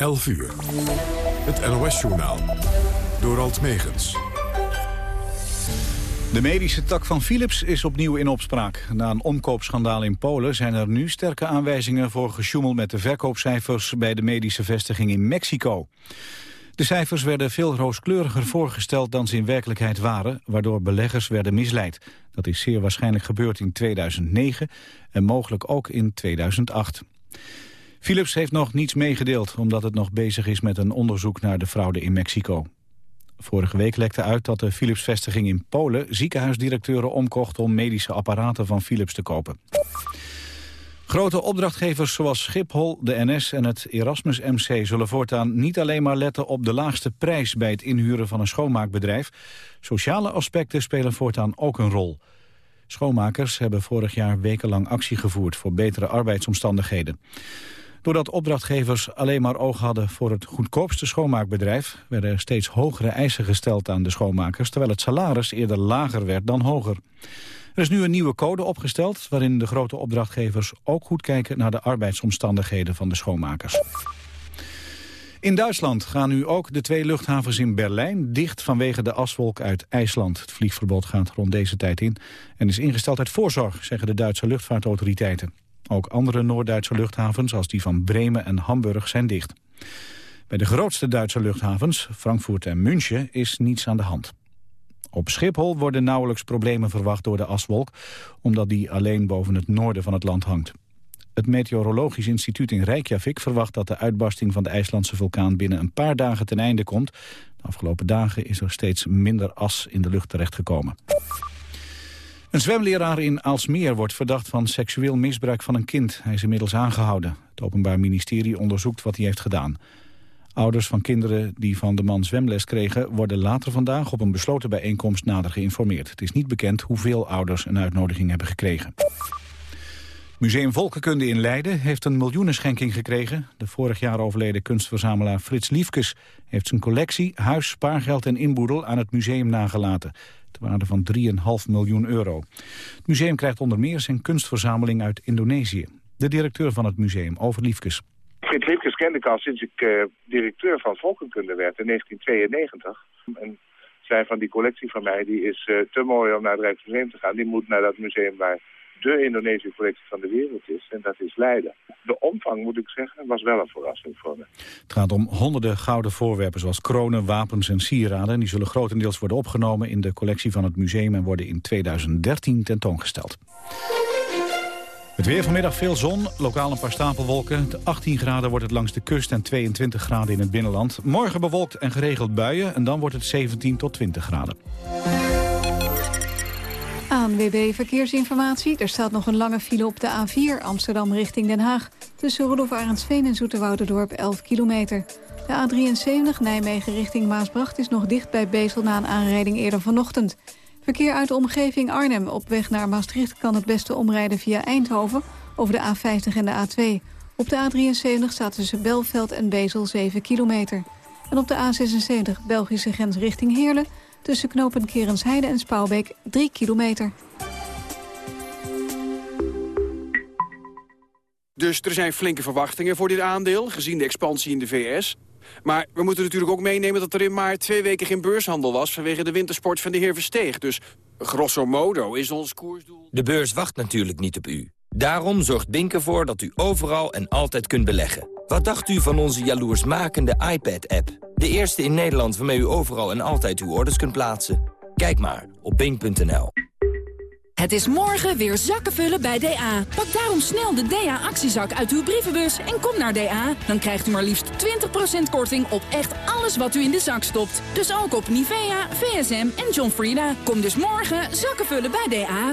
11 uur. Het NOS-journaal. Door Alt Megens. De medische tak van Philips is opnieuw in opspraak. Na een omkoopschandaal in Polen zijn er nu sterke aanwijzingen voor gesjoemel met de verkoopcijfers bij de medische vestiging in Mexico. De cijfers werden veel rooskleuriger voorgesteld dan ze in werkelijkheid waren, waardoor beleggers werden misleid. Dat is zeer waarschijnlijk gebeurd in 2009 en mogelijk ook in 2008. Philips heeft nog niets meegedeeld, omdat het nog bezig is met een onderzoek naar de fraude in Mexico. Vorige week lekte uit dat de Philips-vestiging in Polen ziekenhuisdirecteuren omkocht om medische apparaten van Philips te kopen. Grote opdrachtgevers zoals Schiphol, de NS en het Erasmus MC zullen voortaan niet alleen maar letten op de laagste prijs bij het inhuren van een schoonmaakbedrijf. Sociale aspecten spelen voortaan ook een rol. Schoonmakers hebben vorig jaar wekenlang actie gevoerd voor betere arbeidsomstandigheden. Doordat opdrachtgevers alleen maar oog hadden voor het goedkoopste schoonmaakbedrijf... werden er steeds hogere eisen gesteld aan de schoonmakers... terwijl het salaris eerder lager werd dan hoger. Er is nu een nieuwe code opgesteld... waarin de grote opdrachtgevers ook goed kijken naar de arbeidsomstandigheden van de schoonmakers. In Duitsland gaan nu ook de twee luchthavens in Berlijn dicht vanwege de aswolk uit IJsland. Het vliegverbod gaat rond deze tijd in en is ingesteld uit voorzorg, zeggen de Duitse luchtvaartautoriteiten. Ook andere Noord-Duitse luchthavens als die van Bremen en Hamburg zijn dicht. Bij de grootste Duitse luchthavens, Frankfurt en München, is niets aan de hand. Op Schiphol worden nauwelijks problemen verwacht door de aswolk... omdat die alleen boven het noorden van het land hangt. Het Meteorologisch Instituut in Reykjavik verwacht dat de uitbarsting van de IJslandse vulkaan binnen een paar dagen ten einde komt. De afgelopen dagen is er steeds minder as in de lucht terechtgekomen. Een zwemleraar in Aalsmeer wordt verdacht van seksueel misbruik van een kind. Hij is inmiddels aangehouden. Het Openbaar Ministerie onderzoekt wat hij heeft gedaan. Ouders van kinderen die van de man zwemles kregen... worden later vandaag op een besloten bijeenkomst nader geïnformeerd. Het is niet bekend hoeveel ouders een uitnodiging hebben gekregen. Museum Volkenkunde in Leiden heeft een miljoenenschenking gekregen. De vorig jaar overleden kunstverzamelaar Frits Liefkes... heeft zijn collectie, huis, spaargeld en inboedel aan het museum nagelaten ter waarde van 3,5 miljoen euro. Het museum krijgt onder meer zijn kunstverzameling uit Indonesië. De directeur van het museum, Over Liefkes. Frits Liefkes kende ik al sinds ik uh, directeur van volkenkunde werd in 1992. En zijn van die collectie van mij, die is uh, te mooi om naar het Rijksmuseum te gaan. Die moet naar dat museum waar de Indonesische collectie van de wereld is. En dat is Leiden. De omvang, moet ik zeggen, was wel een verrassing voor me. Het gaat om honderden gouden voorwerpen zoals kronen, wapens en sieraden. Die zullen grotendeels worden opgenomen in de collectie van het museum... en worden in 2013 tentoongesteld. Het weer vanmiddag veel zon, lokaal een paar stapelwolken. 18 graden wordt het langs de kust en 22 graden in het binnenland. Morgen bewolkt en geregeld buien en dan wordt het 17 tot 20 graden. ANWB Verkeersinformatie. Er staat nog een lange file op de A4 Amsterdam richting Den Haag. Tussen Rudolf Arendsveen en Zoeterwouderdorp 11 kilometer. De A73 Nijmegen richting Maasbracht is nog dicht bij Bezel na een aanrijding eerder vanochtend. Verkeer uit de omgeving Arnhem op weg naar Maastricht kan het beste omrijden via Eindhoven over de A50 en de A2. Op de A73 staat tussen Belveld en Bezel 7 kilometer. En op de A76 Belgische grens richting Heerlen Tussen knopen Kerensheide en Spouwbeek 3 kilometer. Dus er zijn flinke verwachtingen voor dit aandeel, gezien de expansie in de VS. Maar we moeten natuurlijk ook meenemen dat er in maart twee weken geen beurshandel was... vanwege de wintersport van de heer Versteeg. Dus grosso modo is ons koersdoel... De beurs wacht natuurlijk niet op u. Daarom zorgt Bink ervoor dat u overal en altijd kunt beleggen. Wat dacht u van onze jaloersmakende iPad-app? De eerste in Nederland waarmee u overal en altijd uw orders kunt plaatsen. Kijk maar op bink.nl. Het is morgen weer zakken vullen bij DA. Pak daarom snel de DA-actiezak uit uw brievenbus en kom naar DA. Dan krijgt u maar liefst 20% korting op echt alles wat u in de zak stopt. Dus ook op Nivea, VSM en John Frieda. Kom dus morgen zakken vullen bij DA.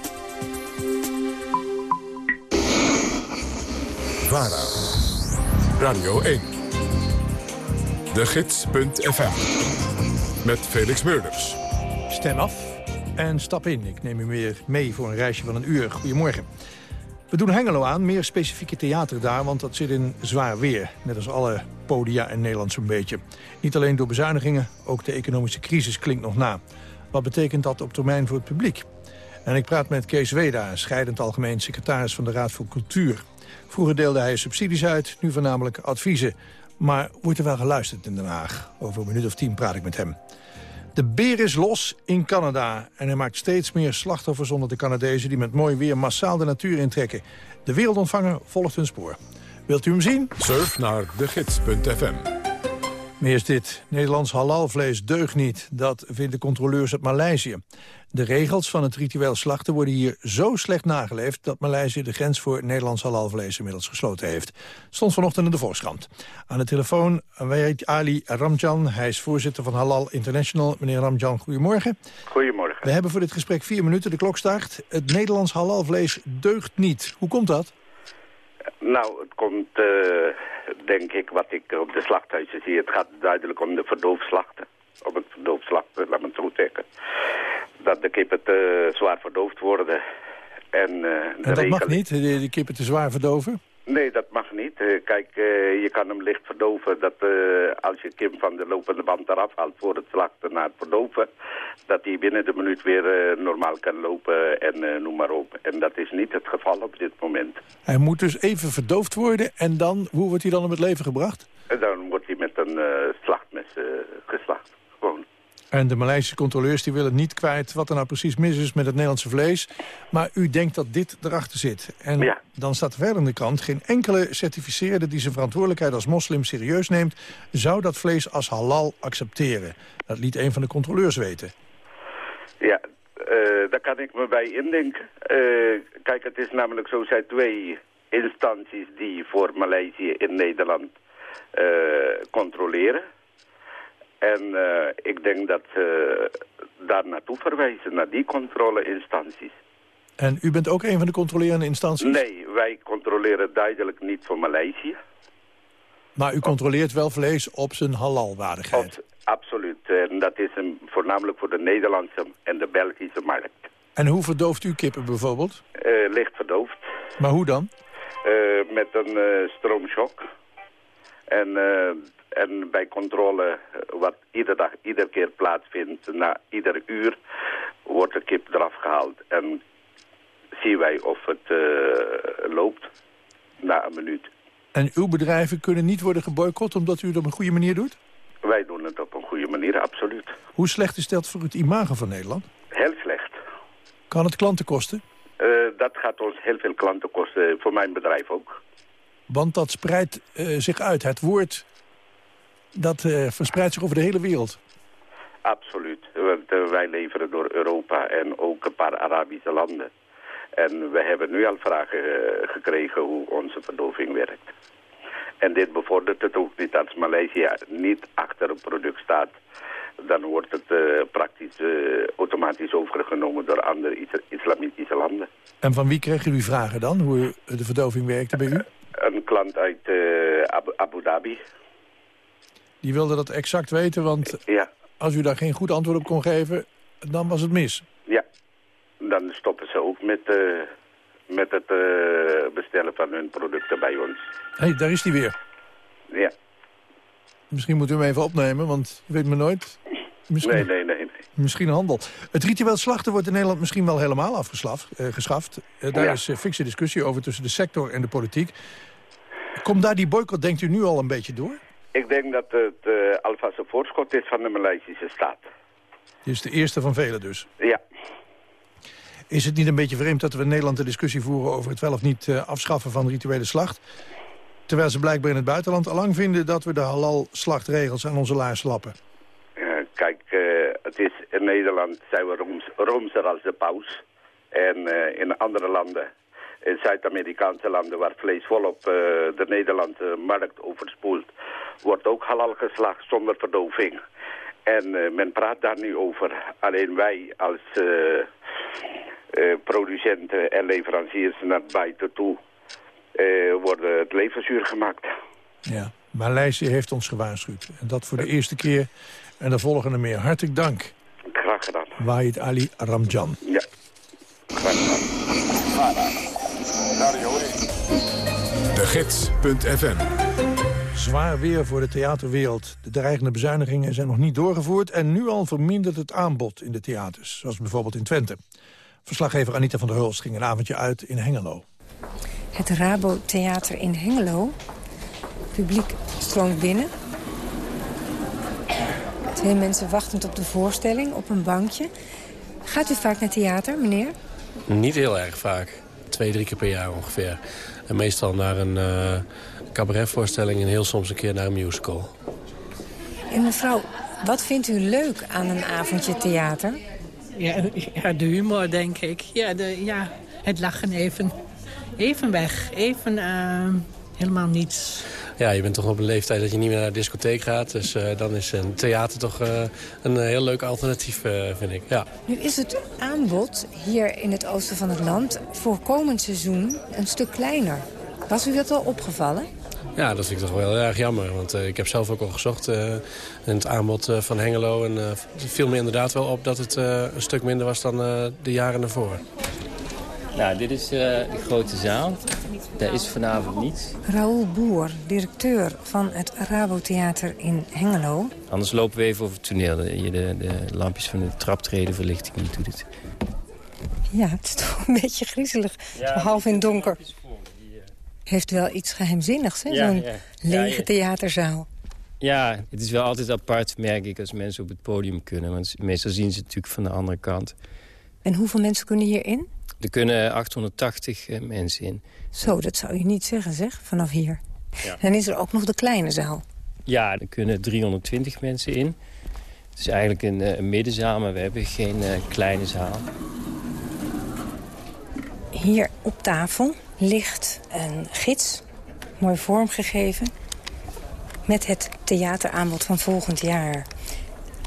Radio 1. De Gids.fm. met Felix Meurders. Stem af en stap in. Ik neem u weer mee voor een reisje van een uur. Goedemorgen. We doen Hengelo aan, meer specifieke theater daar, want dat zit in zwaar weer. Net als alle podia in Nederland zo'n beetje. Niet alleen door bezuinigingen, ook de economische crisis klinkt nog na. Wat betekent dat op termijn voor het publiek? En ik praat met Kees Weda, scheidend algemeen secretaris van de Raad voor Cultuur. Vroeger deelde hij subsidies uit, nu voornamelijk adviezen. Maar wordt er wel geluisterd in Den Haag? Over een minuut of tien praat ik met hem. De beer is los in Canada en hij maakt steeds meer slachtoffers onder de Canadezen... die met mooi weer massaal de natuur intrekken. De wereldontvanger volgt hun spoor. Wilt u hem zien? Surf naar degids.fm. Meer is dit. Nederlands halalvlees deugt niet. Dat vinden controleurs uit Maleisië. De regels van het ritueel slachten worden hier zo slecht nageleefd... dat Maleisië de grens voor Nederlands halalvlees inmiddels gesloten heeft. Stond vanochtend in de Volkskrant. Aan de telefoon weet Ali Ramjan. Hij is voorzitter van Halal International. Meneer Ramjan, goedemorgen. Goedemorgen. We hebben voor dit gesprek vier minuten. De klok start. Het Nederlands halalvlees deugt niet. Hoe komt dat? Nou, het komt, uh, denk ik, wat ik op de slachthuizen zie. Het gaat duidelijk om de verdoofslachten. Om het verdoofslachten, laat me het zo zeggen. Dat de kippen te zwaar verdoofd worden. En, uh, en dat mag niet, de, de kippen te zwaar verdoven? Nee, dat mag niet. Uh, kijk, uh, je kan hem licht verdoven. Dat uh, als je Kim van de lopende band eraf haalt voor het slachten naar het verdoven... dat hij binnen de minuut weer normaal kan lopen en noem maar op. En dat is niet het geval op dit moment. Hij moet dus even verdoofd worden en dan, hoe wordt hij dan om het leven gebracht? En dan wordt hij met een slachtmes geslacht. En de Maleisische controleurs die willen niet kwijt wat er nou precies mis is met het Nederlandse vlees. Maar u denkt dat dit erachter zit. En ja. dan staat er verder in de krant... geen enkele certificeerde die zijn verantwoordelijkheid als moslim serieus neemt... zou dat vlees als halal accepteren. Dat liet een van de controleurs weten. Ja, uh, daar kan ik me bij indenken. Uh, kijk, het is namelijk zo, zijn twee instanties die voor Maleisië in Nederland uh, controleren. En uh, ik denk dat ze daar naartoe verwijzen, naar die controleinstanties. En u bent ook een van de controlerende instanties? Nee, wij controleren duidelijk niet voor Maleisië. Maar u controleert wel vlees op zijn halalwaardigheid? Op, absoluut. En dat is een, voornamelijk voor de Nederlandse en de Belgische markt. En hoe verdooft u kippen bijvoorbeeld? Uh, licht verdoofd. Maar hoe dan? Uh, met een uh, En en bij controle, wat iedere dag, iedere keer plaatsvindt, na ieder uur, wordt de kip eraf gehaald. En zien wij of het uh, loopt na een minuut. En uw bedrijven kunnen niet worden geboycott omdat u het op een goede manier doet? Wij doen het op een goede manier, absoluut. Hoe slecht is dat voor het imago van Nederland? Heel slecht. Kan het klanten kosten? Uh, dat gaat ons heel veel klanten kosten, voor mijn bedrijf ook. Want dat spreidt uh, zich uit. Het woord dat uh, verspreidt zich over de hele wereld. Absoluut. Want uh, wij leveren door Europa en ook een paar Arabische landen. En we hebben nu al vragen uh, gekregen hoe onze verdoving werkt. En dit bevordert het ook niet. Als Maleisië niet achter een product staat... dan wordt het praktisch automatisch overgenomen door andere is islamitische landen. En van wie kregen u vragen dan, hoe de verdoving werkte bij u? Een klant uit Abu, Abu Dhabi. Die wilde dat exact weten, want ja. als u daar geen goed antwoord op kon geven, dan was het mis. Ja, dan stoppen ze ook met, uh, met het uh, bestellen van hun producten bij ons. Hé, hey, daar is die weer. Ja. Misschien moet u hem even opnemen, want je weet me nooit. Misschien, nee, nee, nee, nee. Misschien handel. Het ritueel slachten wordt in Nederland misschien wel helemaal afgeschaft. Uh, geschaft. daar ja. is uh, fikse discussie over tussen de sector en de politiek. Komt daar die boycott, denkt u, nu al een beetje door? Ik denk dat het alvast een voorschot is van de Maleisische staat. Dit is de eerste van velen dus? Ja. Is het niet een beetje vreemd dat we in Nederland de discussie voeren... over het wel of niet afschaffen van rituele slacht... terwijl ze blijkbaar in het buitenland allang vinden... dat we de halal-slachtregels aan onze laars lappen? Het is in Nederland zijn we rooms, roomser als de paus. En in andere landen in Zuid-Amerikaanse landen waar vlees volop uh, de Nederlandse markt overspoelt, wordt ook halal geslacht zonder verdoving. En uh, men praat daar nu over. Alleen wij als producenten en leveranciers naar buiten toe worden het leven zuur gemaakt. Ja, Maleisië heeft ons gewaarschuwd. En dat voor de eerste keer En de volgende meer. Hartelijk dank. Graag gedaan. Wahid Ali Ramjan. Ja, graag gedaan. De Gids.fm Zwaar weer voor de theaterwereld. De dreigende bezuinigingen zijn nog niet doorgevoerd... en nu al vermindert het aanbod in de theaters, zoals bijvoorbeeld in Twente. Verslaggever Anita van der Hulst ging een avondje uit in Hengelo. Het Rabo Theater in Hengelo. publiek stroomt binnen. Twee mensen wachtend op de voorstelling op een bankje. Gaat u vaak naar theater, meneer? Niet heel erg vaak. Twee, drie keer per jaar ongeveer. En meestal naar een uh, cabaretvoorstelling en heel soms een keer naar een musical. En mevrouw, wat vindt u leuk aan een avondje theater? Ja, ja de humor, denk ik. Ja, de, ja, het lachen even. Even weg. Even uh, helemaal niets. Ja, je bent toch op een leeftijd dat je niet meer naar de discotheek gaat. Dus uh, dan is een theater toch uh, een heel leuk alternatief, vind ik. Ja. Nu is het aanbod hier in het oosten van het land voor komend seizoen een stuk kleiner. Was u dat al opgevallen? Ja, dat vind ik toch wel heel erg jammer. Want uh, ik heb zelf ook al gezocht uh, in het aanbod uh, van Hengelo. En het viel me inderdaad wel op dat het een stuk minder was dan de jaren ervoor. Nou, dit is de grote zaal. Daar is vanavond niets. Raoul Boer, directeur van het Rabotheater in Hengelo. Anders lopen we even over het toneel. De, de lampjes van de traptredenverlichting die doet het. Ja, het is toch een beetje griezelig. Ja, half in donker. Heeft wel iets geheimzinnigs, hè? Ja, Zo'n ja. lege Ja, theaterzaal. Ja, het is wel altijd apart, merk ik, als mensen op het podium kunnen. Want meestal zien ze het natuurlijk van de andere kant. En hoeveel mensen kunnen hierin? Er kunnen 880 eh, mensen in. Zo, dat zou je niet zeggen, zeg, vanaf hier. Ja. Dan is er ook nog de kleine zaal. Ja, er kunnen 320 mensen in. Het is eigenlijk een, eh, een middenzaal, maar we hebben geen eh, kleine zaal. Hier op tafel ligt een gids, mooi vormgegeven... met het theateraanbod van volgend jaar.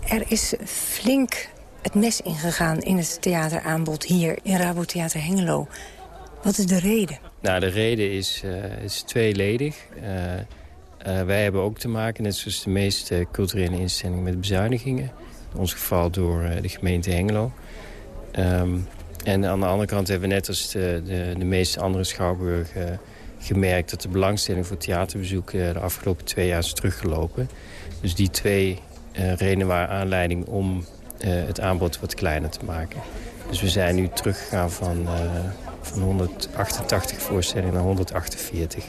Er is flink het mes ingegaan in het theateraanbod hier in Rabotheater Hengelo. Wat is de reden? Nou, de reden is, uh, is tweeledig. Uh, uh, wij hebben ook te maken, net zoals de meeste culturele instellingen... met bezuinigingen. In ons geval door de gemeente Hengelo. Um, en aan de andere kant hebben we net als de, de, de meeste andere schouwburgen... gemerkt dat de belangstelling voor theaterbezoek de afgelopen twee jaar is teruggelopen. Dus die twee redenen waren aanleiding om het aanbod wat kleiner te maken. Dus we zijn nu teruggegaan van, uh, van 188 voorstellingen naar 148.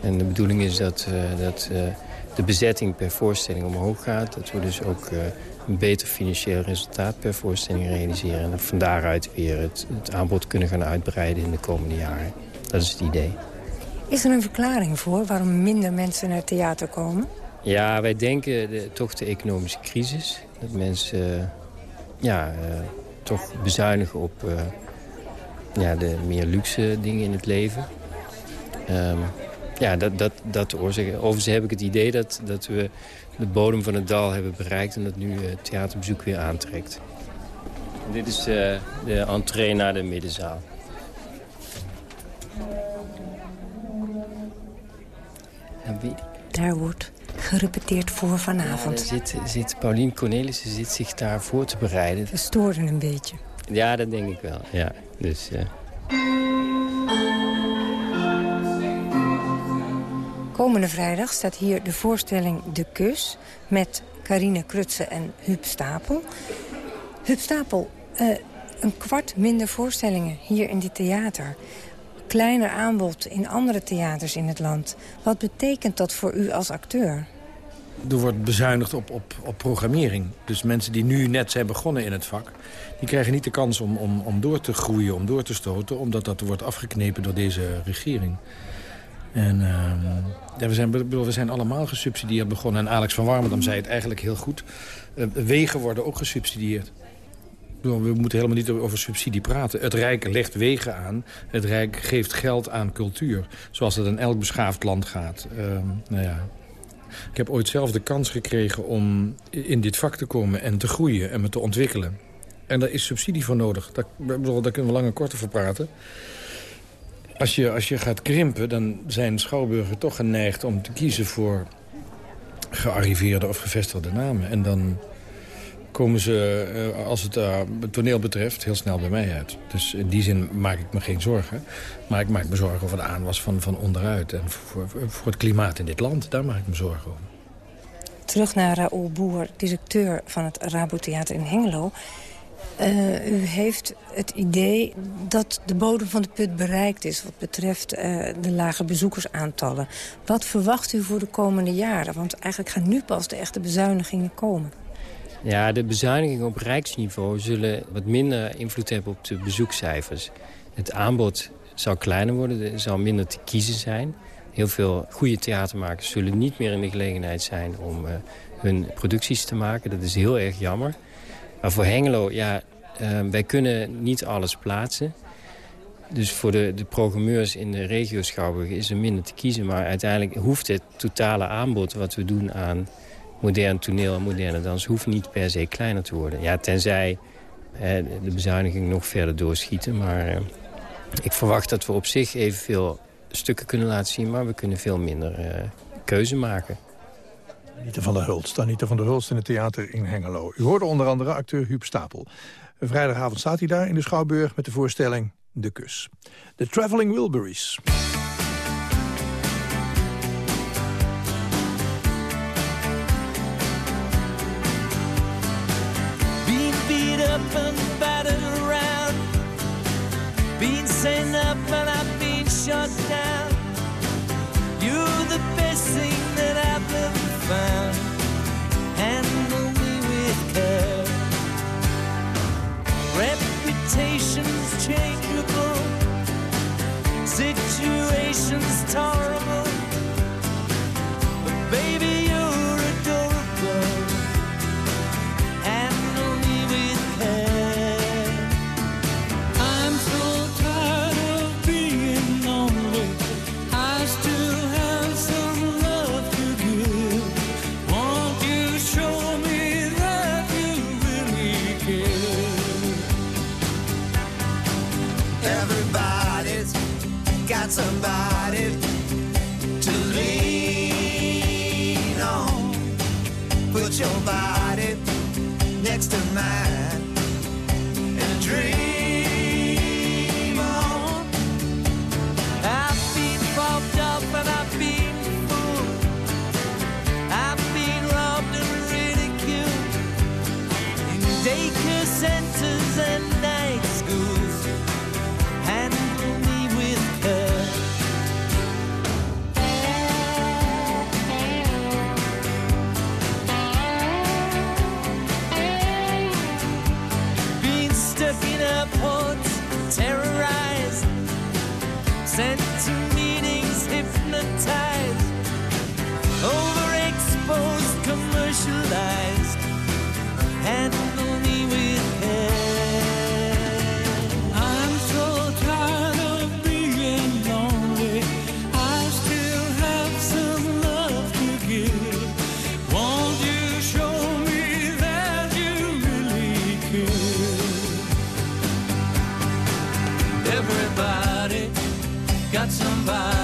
En de bedoeling is dat, uh, dat de bezetting per voorstelling omhoog gaat. Dat we dus ook een beter financieel resultaat per voorstelling realiseren. En van daaruit weer het, het aanbod kunnen gaan uitbreiden in de komende jaren. Dat is het idee. Is er een verklaring voor waarom minder mensen naar theater komen? Ja, wij denken de, toch de economische crisis. Dat mensen uh, ja, uh, toch bezuinigen op uh, ja, de meer luxe dingen in het leven. Um, ja, dat, dat, dat de. Overigens heb ik het idee dat, dat we de bodem van het dal hebben bereikt... en dat nu het theaterbezoek weer aantrekt. Dit is de entree naar de middenzaal. Daar wordt gerepeteerd voor vanavond. Ja, zit, zit Paulien Cornelissen zit zich daar voor te bereiden. Verstoorden een beetje. Ja, dat denk ik wel. Ja, dus, uh... Komende vrijdag staat hier de voorstelling De Kus... met Carine Krutse en Huub Stapel. Huub Stapel, uh, een kwart minder voorstellingen hier in dit theater kleiner aanbod in andere theaters in het land. Wat betekent dat voor u als acteur? Er wordt bezuinigd op, op, op programmering. Dus mensen die nu net zijn begonnen in het vak... die krijgen niet de kans om, om, om door te groeien, om door te stoten... omdat dat wordt afgeknepen door deze regering. En uh, ja, we, zijn, we zijn allemaal gesubsidieerd begonnen. En Alex van Warmerdam zei het eigenlijk heel goed. Uh, wegen worden ook gesubsidieerd. We moeten helemaal niet over subsidie praten. Het Rijk legt wegen aan. Het Rijk geeft geld aan cultuur. Zoals het in elk beschaafd land gaat. Uh, nou ja. Ik heb ooit zelf de kans gekregen om in dit vak te komen... en te groeien en me te ontwikkelen. En daar is subsidie voor nodig. Daar, daar kunnen we lang en kort over praten. Als je, als je gaat krimpen, dan zijn schouwburgen toch geneigd om te kiezen voor gearriveerde of gevestigde namen. En dan komen ze, eh, als het uh, toneel betreft, heel snel bij mij uit. Dus in die zin maak ik me geen zorgen. Maar ik maak me zorgen over de aanwas van, van onderuit. En voor, voor het klimaat in dit land, daar maak ik me zorgen over. Terug naar Raoul Boer, directeur van het Rabotheater in Hengelo. Uh, u heeft het idee dat de bodem van de put bereikt is... wat betreft de lage bezoekersaantallen. Wat verwacht u voor de komende jaren? Want eigenlijk gaan nu pas de echte bezuinigingen komen. Ja, de bezuinigingen op rijksniveau zullen wat minder invloed hebben op de bezoekcijfers. Het aanbod zal kleiner worden, er zal minder te kiezen zijn. Heel veel goede theatermakers zullen niet meer in de gelegenheid zijn om uh, hun producties te maken. Dat is heel erg jammer. Maar voor Hengelo, ja, uh, wij kunnen niet alles plaatsen. Dus voor de, de programmeurs in de regio Schouwburg is er minder te kiezen. Maar uiteindelijk hoeft het totale aanbod wat we doen aan modern toneel en moderne dans... hoeft niet per se kleiner te worden. Ja, tenzij hè, de bezuiniging nog verder doorschieten. Maar uh, ik verwacht dat we op zich evenveel stukken kunnen laten zien... maar we kunnen veel minder uh, keuze maken. Anita van der Hulst. Anita van der Hulst in het theater in Hengelo. U hoorde onder andere acteur Huub Stapel. Vrijdagavond staat hij daar in de Schouwburg met de voorstelling De Kus. The Traveling Wilburys. Shot down You're the best thing that I've ever found. Handle me with care. Reputation's changeable. Situation's tolerable by.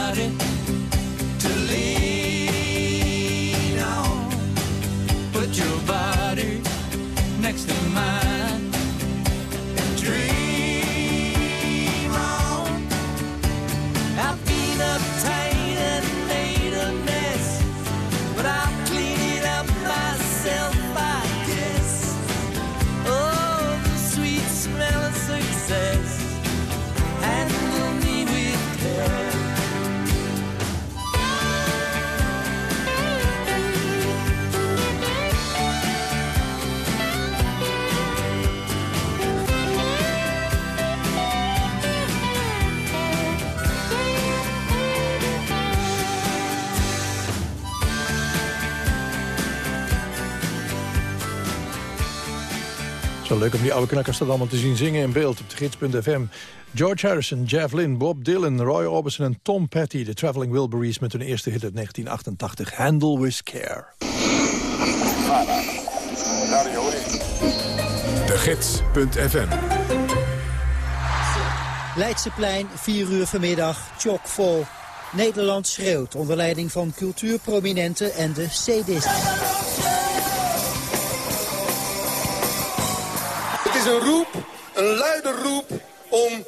Leuk om die oude knakkers dat allemaal te zien zingen in beeld op de gids.fm. George Harrison, Jeff Lynne, Bob Dylan, Roy Orbison en Tom Petty... de Traveling Wilburys met hun eerste hit uit 1988, Handle With Care. De Gids.fm Leidseplein, 4 uur vanmiddag, chockvol. Nederland schreeuwt onder leiding van cultuurprominenten en de CD's. Een roep, een luide roep om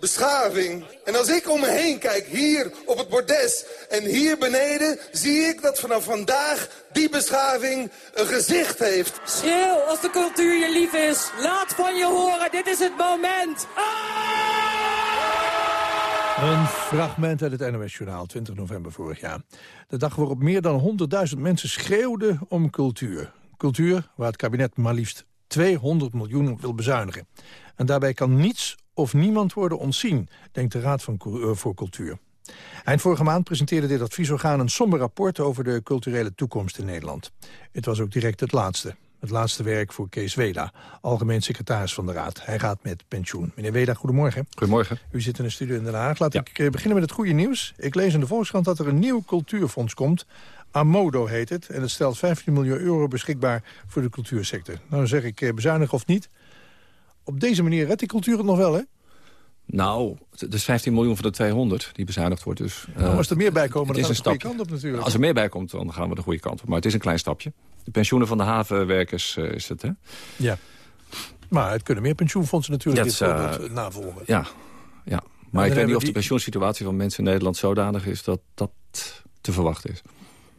beschaving. En als ik om me heen kijk, hier op het bordes en hier beneden... zie ik dat vanaf vandaag die beschaving een gezicht heeft. Schreeuw als de cultuur je lief is. Laat van je horen, dit is het moment. Een fragment uit het NOS-journaal, 20 november vorig jaar. De dag waarop meer dan 100.000 mensen schreeuwden om cultuur. Cultuur waar het kabinet maar liefst 200 miljoen wil bezuinigen. En daarbij kan niets of niemand worden ontzien, denkt de Raad van, eh, voor Cultuur. Eind vorige maand presenteerde dit adviesorgaan een somber rapport over de culturele toekomst in Nederland. Het was ook direct het laatste. Het laatste werk voor Kees Weda, algemeen secretaris van de Raad. Hij gaat met pensioen. Meneer Weda, goedemorgen. Goedemorgen. U zit in de studio in Den Haag. Laat ik eh, beginnen met het goede nieuws. Ik lees in de Volkskrant dat er een nieuw cultuurfonds komt. Amodo heet het. En het stelt 15 miljoen euro beschikbaar voor de cultuursector. Nou zeg ik eh, bezuinigen of niet. Op deze manier redt die cultuur het nog wel, hè? Nou, het is 15 miljoen van de 200 die bezuinigd wordt. Dus, Nou, eh, als er meer bij komen, dan een het de goede kant op natuurlijk. Als er meer bij komt, dan gaan we de goede kant op. Maar het is een klein stapje. De pensioenen van de havenwerkers eh, is het, hè? Ja. Maar het kunnen meer pensioenfondsen natuurlijk dit eh, voorbeeld Ja, navolgen. ja. Maar ik weet niet we of de pensioensituatie van mensen in Nederland zodanig is dat dat te verwachten is.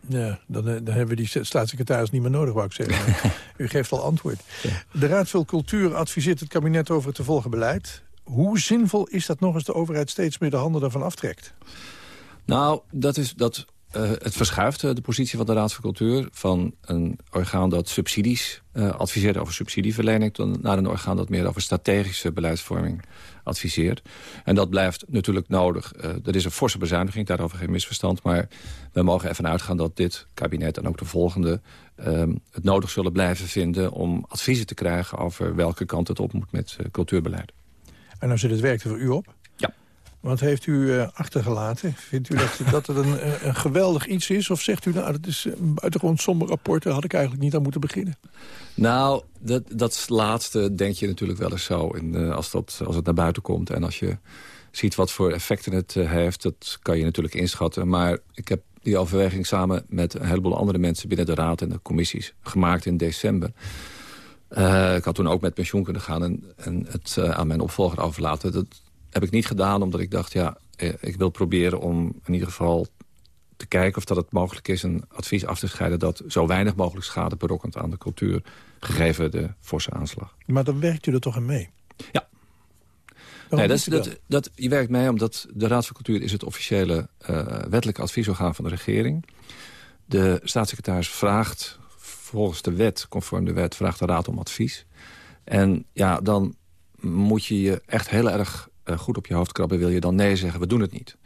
Ja, dan, eh, dan hebben we die sta- staatssecretaris niet meer nodig, wou ik zeggen. U geeft al antwoord. De Raad voor Cultuur adviseert het kabinet over het te volgen beleid. Hoe zinvol is dat nog als de overheid steeds meer de handen daarvan aftrekt? Nou, dat is dat. eh, het verschuift eh, de positie van de Raad voor Cultuur... van een orgaan dat subsidies adviseert over subsidieverlening... naar een orgaan dat meer over strategische beleidsvorming adviseert. En dat blijft natuurlijk nodig. Eh, er is een forse bezuiniging, daarover geen misverstand... maar we mogen ervan uitgaan dat dit kabinet en ook de volgende... ehm, het nodig zullen blijven vinden om adviezen te krijgen... over welke kant het op moet met eh, cultuurbeleid. En nou zit het werk er voor u op. Wat heeft u eh, achtergelaten? Vindt u dat, dat het een, eh, een geweldig iets is? Of zegt u, nou, dat is een buitengewoon somber rapport... daar had ik eigenlijk niet aan moeten beginnen? Nou, dat, dat laatste denk je natuurlijk wel eens zo. En, eh, als, dat, als het naar buiten komt en als je ziet wat voor effecten het heeft... dat kan je natuurlijk inschatten. Maar ik heb die overweging samen met een heleboel andere mensen... binnen de raad en de commissies gemaakt in december. Ik had toen ook met pensioen kunnen gaan en, het aan mijn opvolger overlaten. Dat heb ik niet gedaan omdat ik dacht, ja, eh, ik wil proberen om in ieder geval te kijken of dat het mogelijk is een advies af te scheiden... dat zo weinig mogelijk schade berokkent aan de cultuur... gegeven de forse aanslag. Maar dan werkt u er toch aan mee? Ja. Nee, dat, dat, dat, je werkt mee omdat de Raad voor Cultuur is het officiële eh, wettelijke adviesorgaan van de regering. De staatssecretaris vraagt volgens de wet, conform de wet, vraagt de Raad om advies. En ja, dan moet je je echt heel erg goed op je hoofd krabben. Wil je dan nee zeggen, we doen het niet.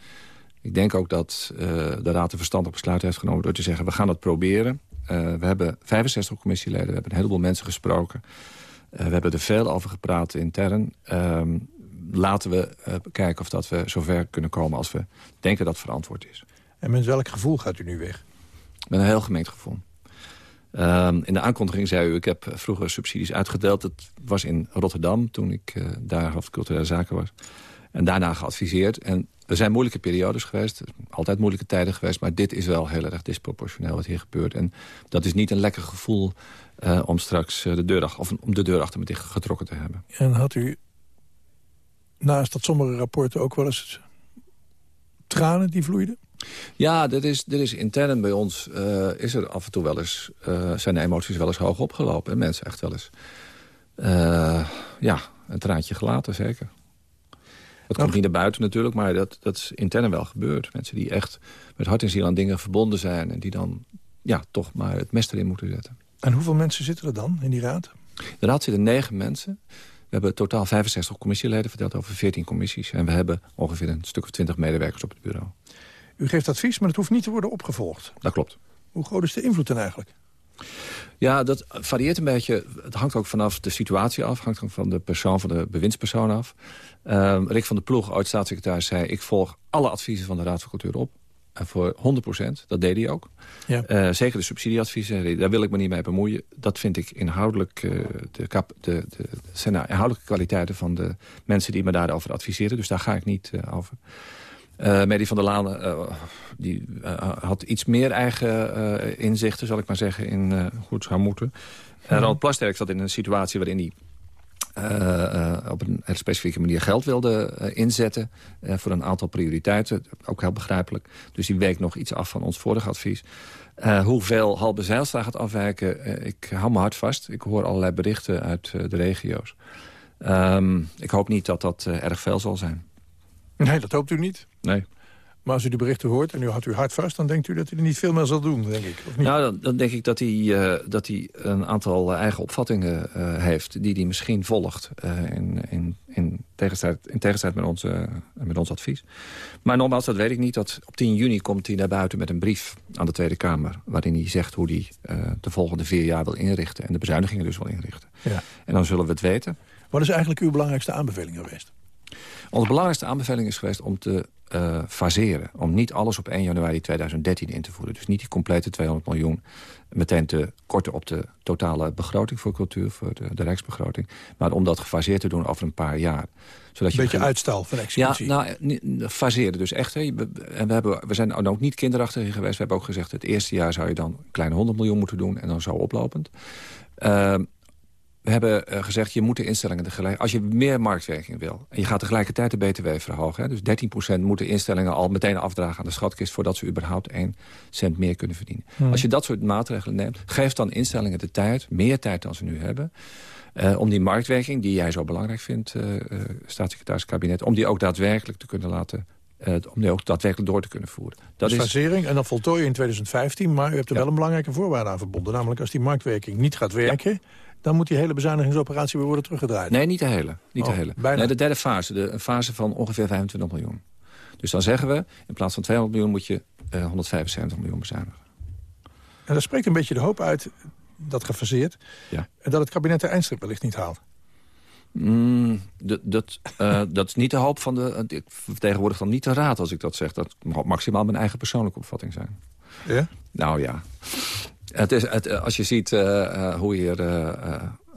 Ik denk ook dat eh, de Raad een verstandig besluit heeft genomen... door te zeggen, we gaan het proberen. Eh, we hebben 65 commissieleden, we hebben een heleboel mensen gesproken. Eh, we hebben er veel over gepraat intern. Ehm, laten we eh, kijken of dat we zover kunnen komen als we denken dat het verantwoord is. En met welk gevoel gaat u nu weg? Met een heel gemengd gevoel. Ehm, in de aankondiging zei u, ik heb vroeger subsidies uitgedeeld. Dat was in Rotterdam, toen ik eh, daar hoofd culturele zaken was. En daarna geadviseerd. En er zijn moeilijke periodes geweest. Altijd moeilijke tijden geweest. Maar dit is wel heel erg disproportioneel wat hier gebeurt. En dat is niet een lekker gevoel eh, om straks eh, de deur, of om de deur achter me dicht getrokken te hebben. En had u naast dat sombere rapport ook wel eens tranen die vloeiden? Ja, dat is, er is intern bij ons eh, is er af en toe wel eens, eh, zijn de emoties wel eens hoog opgelopen. En mensen echt wel eens eh, ja, een traantje gelaten, zeker. Dat komt niet naar buiten natuurlijk, maar dat, dat is intern wel gebeurd. Mensen die echt met hart en ziel aan dingen verbonden zijn... en die dan ja, toch maar het mes erin moeten zetten. En hoeveel mensen zitten er dan in die raad? De raad zitten negen mensen. We hebben totaal 65 commissieleden verdeeld over 14 commissies. En we hebben ongeveer een stuk of 20 medewerkers op het bureau. U geeft advies, maar het hoeft niet te worden opgevolgd. Dat klopt. Hoe groot is de invloed dan eigenlijk? Ja, dat varieert een beetje. Het hangt ook vanaf de situatie af. hangt ook van de persoon, van de bewindspersoon af. Ehm, Rick van der Ploeg, oud-staatssecretaris, zei... ik volg alle adviezen van de Raad voor Cultuur op. En voor 100% Dat deed hij ook. Ja. Eh, zeker de subsidieadviezen, daar wil ik me niet mee bemoeien. Dat vind ik inhoudelijk... eh, de, kap, de, de, zijn nou inhoudelijke kwaliteiten van de mensen die me daarover adviseren. Dus daar ga ik niet eh, over. Uh, Medi van der Laan uh, die, uh, had iets meer eigen inzichten, zal ik maar zeggen, in hoe het zou moeten. En Ronald Plasterk zat in een situatie waarin hij op een hele specifieke manier geld wilde inzetten... voor een aantal prioriteiten, ook heel begrijpelijk. Dus die week nog iets af van ons vorige advies. hoeveel Halbe Zijlstra gaat afwijken, ik hou me hard vast. Ik hoor allerlei berichten uit de regio's. Um, ik hoop niet dat dat erg veel zal zijn. Nee, dat hoopt u niet. Nee. Maar als u die berichten hoort en u houdt uw hart vast... dan denkt u dat hij er niet veel meer zal doen, denk ik. Of niet? Nou, dan, dan denk ik dat hij, uh, dat hij een aantal eigen opvattingen uh, heeft... die hij misschien volgt uh, in, in, in, tegenstrijd, in tegenstrijd met, onze, met ons advies. Maar nogmaals, dat weet ik niet. Dat op 10 juni komt hij naar buiten met een brief aan de Tweede Kamer... waarin hij zegt hoe hij de volgende vier jaar wil inrichten... en de bezuinigingen dus wil inrichten. Ja. En dan zullen we het weten. Wat is eigenlijk uw belangrijkste aanbeveling geweest? Onze belangrijkste aanbeveling is geweest om te uh, faseren. Om niet alles op 1 januari 2013 in te voeren. Dus niet die complete 200 miljoen meteen te korten op de totale begroting voor cultuur, voor de, de rijksbegroting. Maar om dat gefaseerd te doen over een paar jaar. Zodat een je beetje uitstel van executie. Ja, nou, faseren dus echt. Hè. En we, hebben, we zijn ook niet kinderachtig geweest. We hebben ook gezegd, het eerste jaar zou je dan een kleine 100 miljoen moeten doen. En dan zo oplopend. Uh, we hebben uh, gezegd, je moet de instellingen tegelijk... als je meer marktwerking wil en je gaat tegelijkertijd de BTW verhogen... Hè, dus 13% moeten instellingen al meteen afdragen aan de schatkist... voordat ze überhaupt 1 cent meer kunnen verdienen. Hmm. Als je dat soort maatregelen neemt, geef dan instellingen de tijd... meer tijd dan ze nu hebben... Uh, om die marktwerking, die jij zo belangrijk vindt, uh, staatssecretaris kabinet... om die ook daadwerkelijk te kunnen laten uh, om die ook daadwerkelijk door te kunnen voeren. Dat dus is fasering en dan voltooi je in 2015... maar u hebt er ja. wel een belangrijke voorwaarde aan verbonden. Namelijk als die marktwerking niet gaat werken... Ja dan moet die hele bezuinigingsoperatie weer worden teruggedraaid. Nee, niet de hele. Niet de, oh, hele. Bijna. Nee, de derde fase, de, een fase van ongeveer 25 miljoen. Dus dan zeggen we, in plaats van 200 miljoen moet je uh, 175 miljoen bezuinigen. En daar spreekt een beetje de hoop uit, dat gefaseerd... Ja. dat het kabinet de eindstreep wellicht niet haalt. Mm, dat, uh, dat is niet de hoop van de... Ik vertegenwoordig dan niet de raad als ik dat zeg. Dat mag maximaal mijn eigen persoonlijke opvatting zijn. Ja? Nou ja. Het is, het, als je ziet uh, hoe hier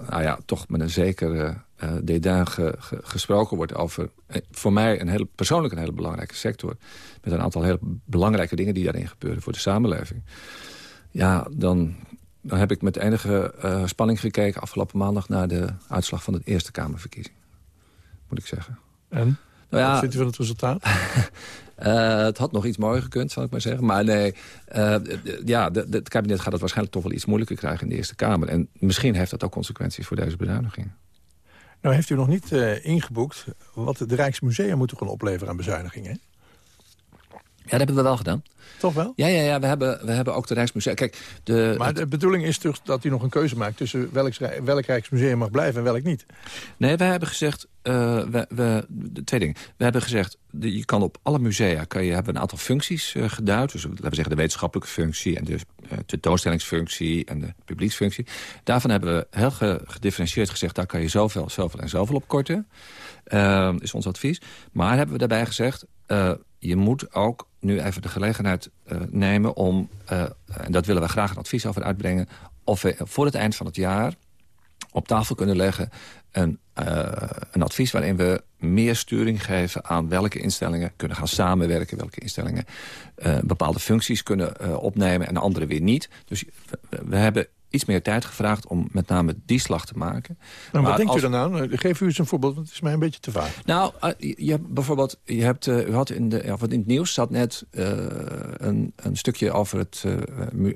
nou ja, toch met een zekere uh, dédain ge, ge, gesproken wordt over... voor mij een hele, persoonlijk een hele belangrijke sector... met een aantal hele belangrijke dingen die daarin gebeuren voor de samenleving. Ja, dan, dan heb ik met enige spanning gekeken afgelopen maandag... naar de uitslag van de Eerste Kamerverkiezing. Moet ik zeggen. En? Nou ja, Wat vindt u van het resultaat? Uh, het had nog iets mooier gekund, zal ik maar zeggen. Maar nee, uh, ja, het kabinet gaat het waarschijnlijk toch wel iets moeilijker krijgen in de Eerste Kamer. En misschien heeft dat ook consequenties voor deze bezuiniging. Nou heeft u nog niet uh, ingeboekt wat de Rijksmuseum moeten gaan opleveren aan bezuinigingen. Ja, dat hebben we wel gedaan. Toch wel? Ja, ja, ja we, hebben, we hebben ook de Rijksmuseum. Kijk, de, maar de bedoeling is toch dat u nog een keuze maakt... tussen welk, welk Rijksmuseum mag blijven en welk niet? Nee, we hebben gezegd... Uh, we, we, twee dingen. We hebben gezegd, je kan op alle musea... Kan je, hebben een aantal functies uh, geduid. Dus laten we zeggen de wetenschappelijke functie... en de uh, tentoonstellingsfunctie en de publieksfunctie. Daarvan hebben we heel ge, gedifferentieerd gezegd... daar kan je zoveel, zoveel en zoveel op korten. is ons advies. Maar hebben we daarbij gezegd je moet ook nu even de gelegenheid uh, nemen om... Uh, en dat willen we graag een advies over uitbrengen... of we voor het eind van het jaar op tafel kunnen leggen... een, uh, een advies waarin we meer sturing geven aan welke instellingen kunnen gaan samenwerken... welke instellingen bepaalde functies kunnen opnemen en andere weer niet. Dus we hebben iets meer tijd gevraagd om met name die slag te maken. Nou, wat denkt u dan aan? Geef u eens een voorbeeld, want het is mij een beetje te vaag. Nou, uh, je hebt bijvoorbeeld, je hebt, uh, u had in, de, ja, in het nieuws zat net uh, een, een stukje over het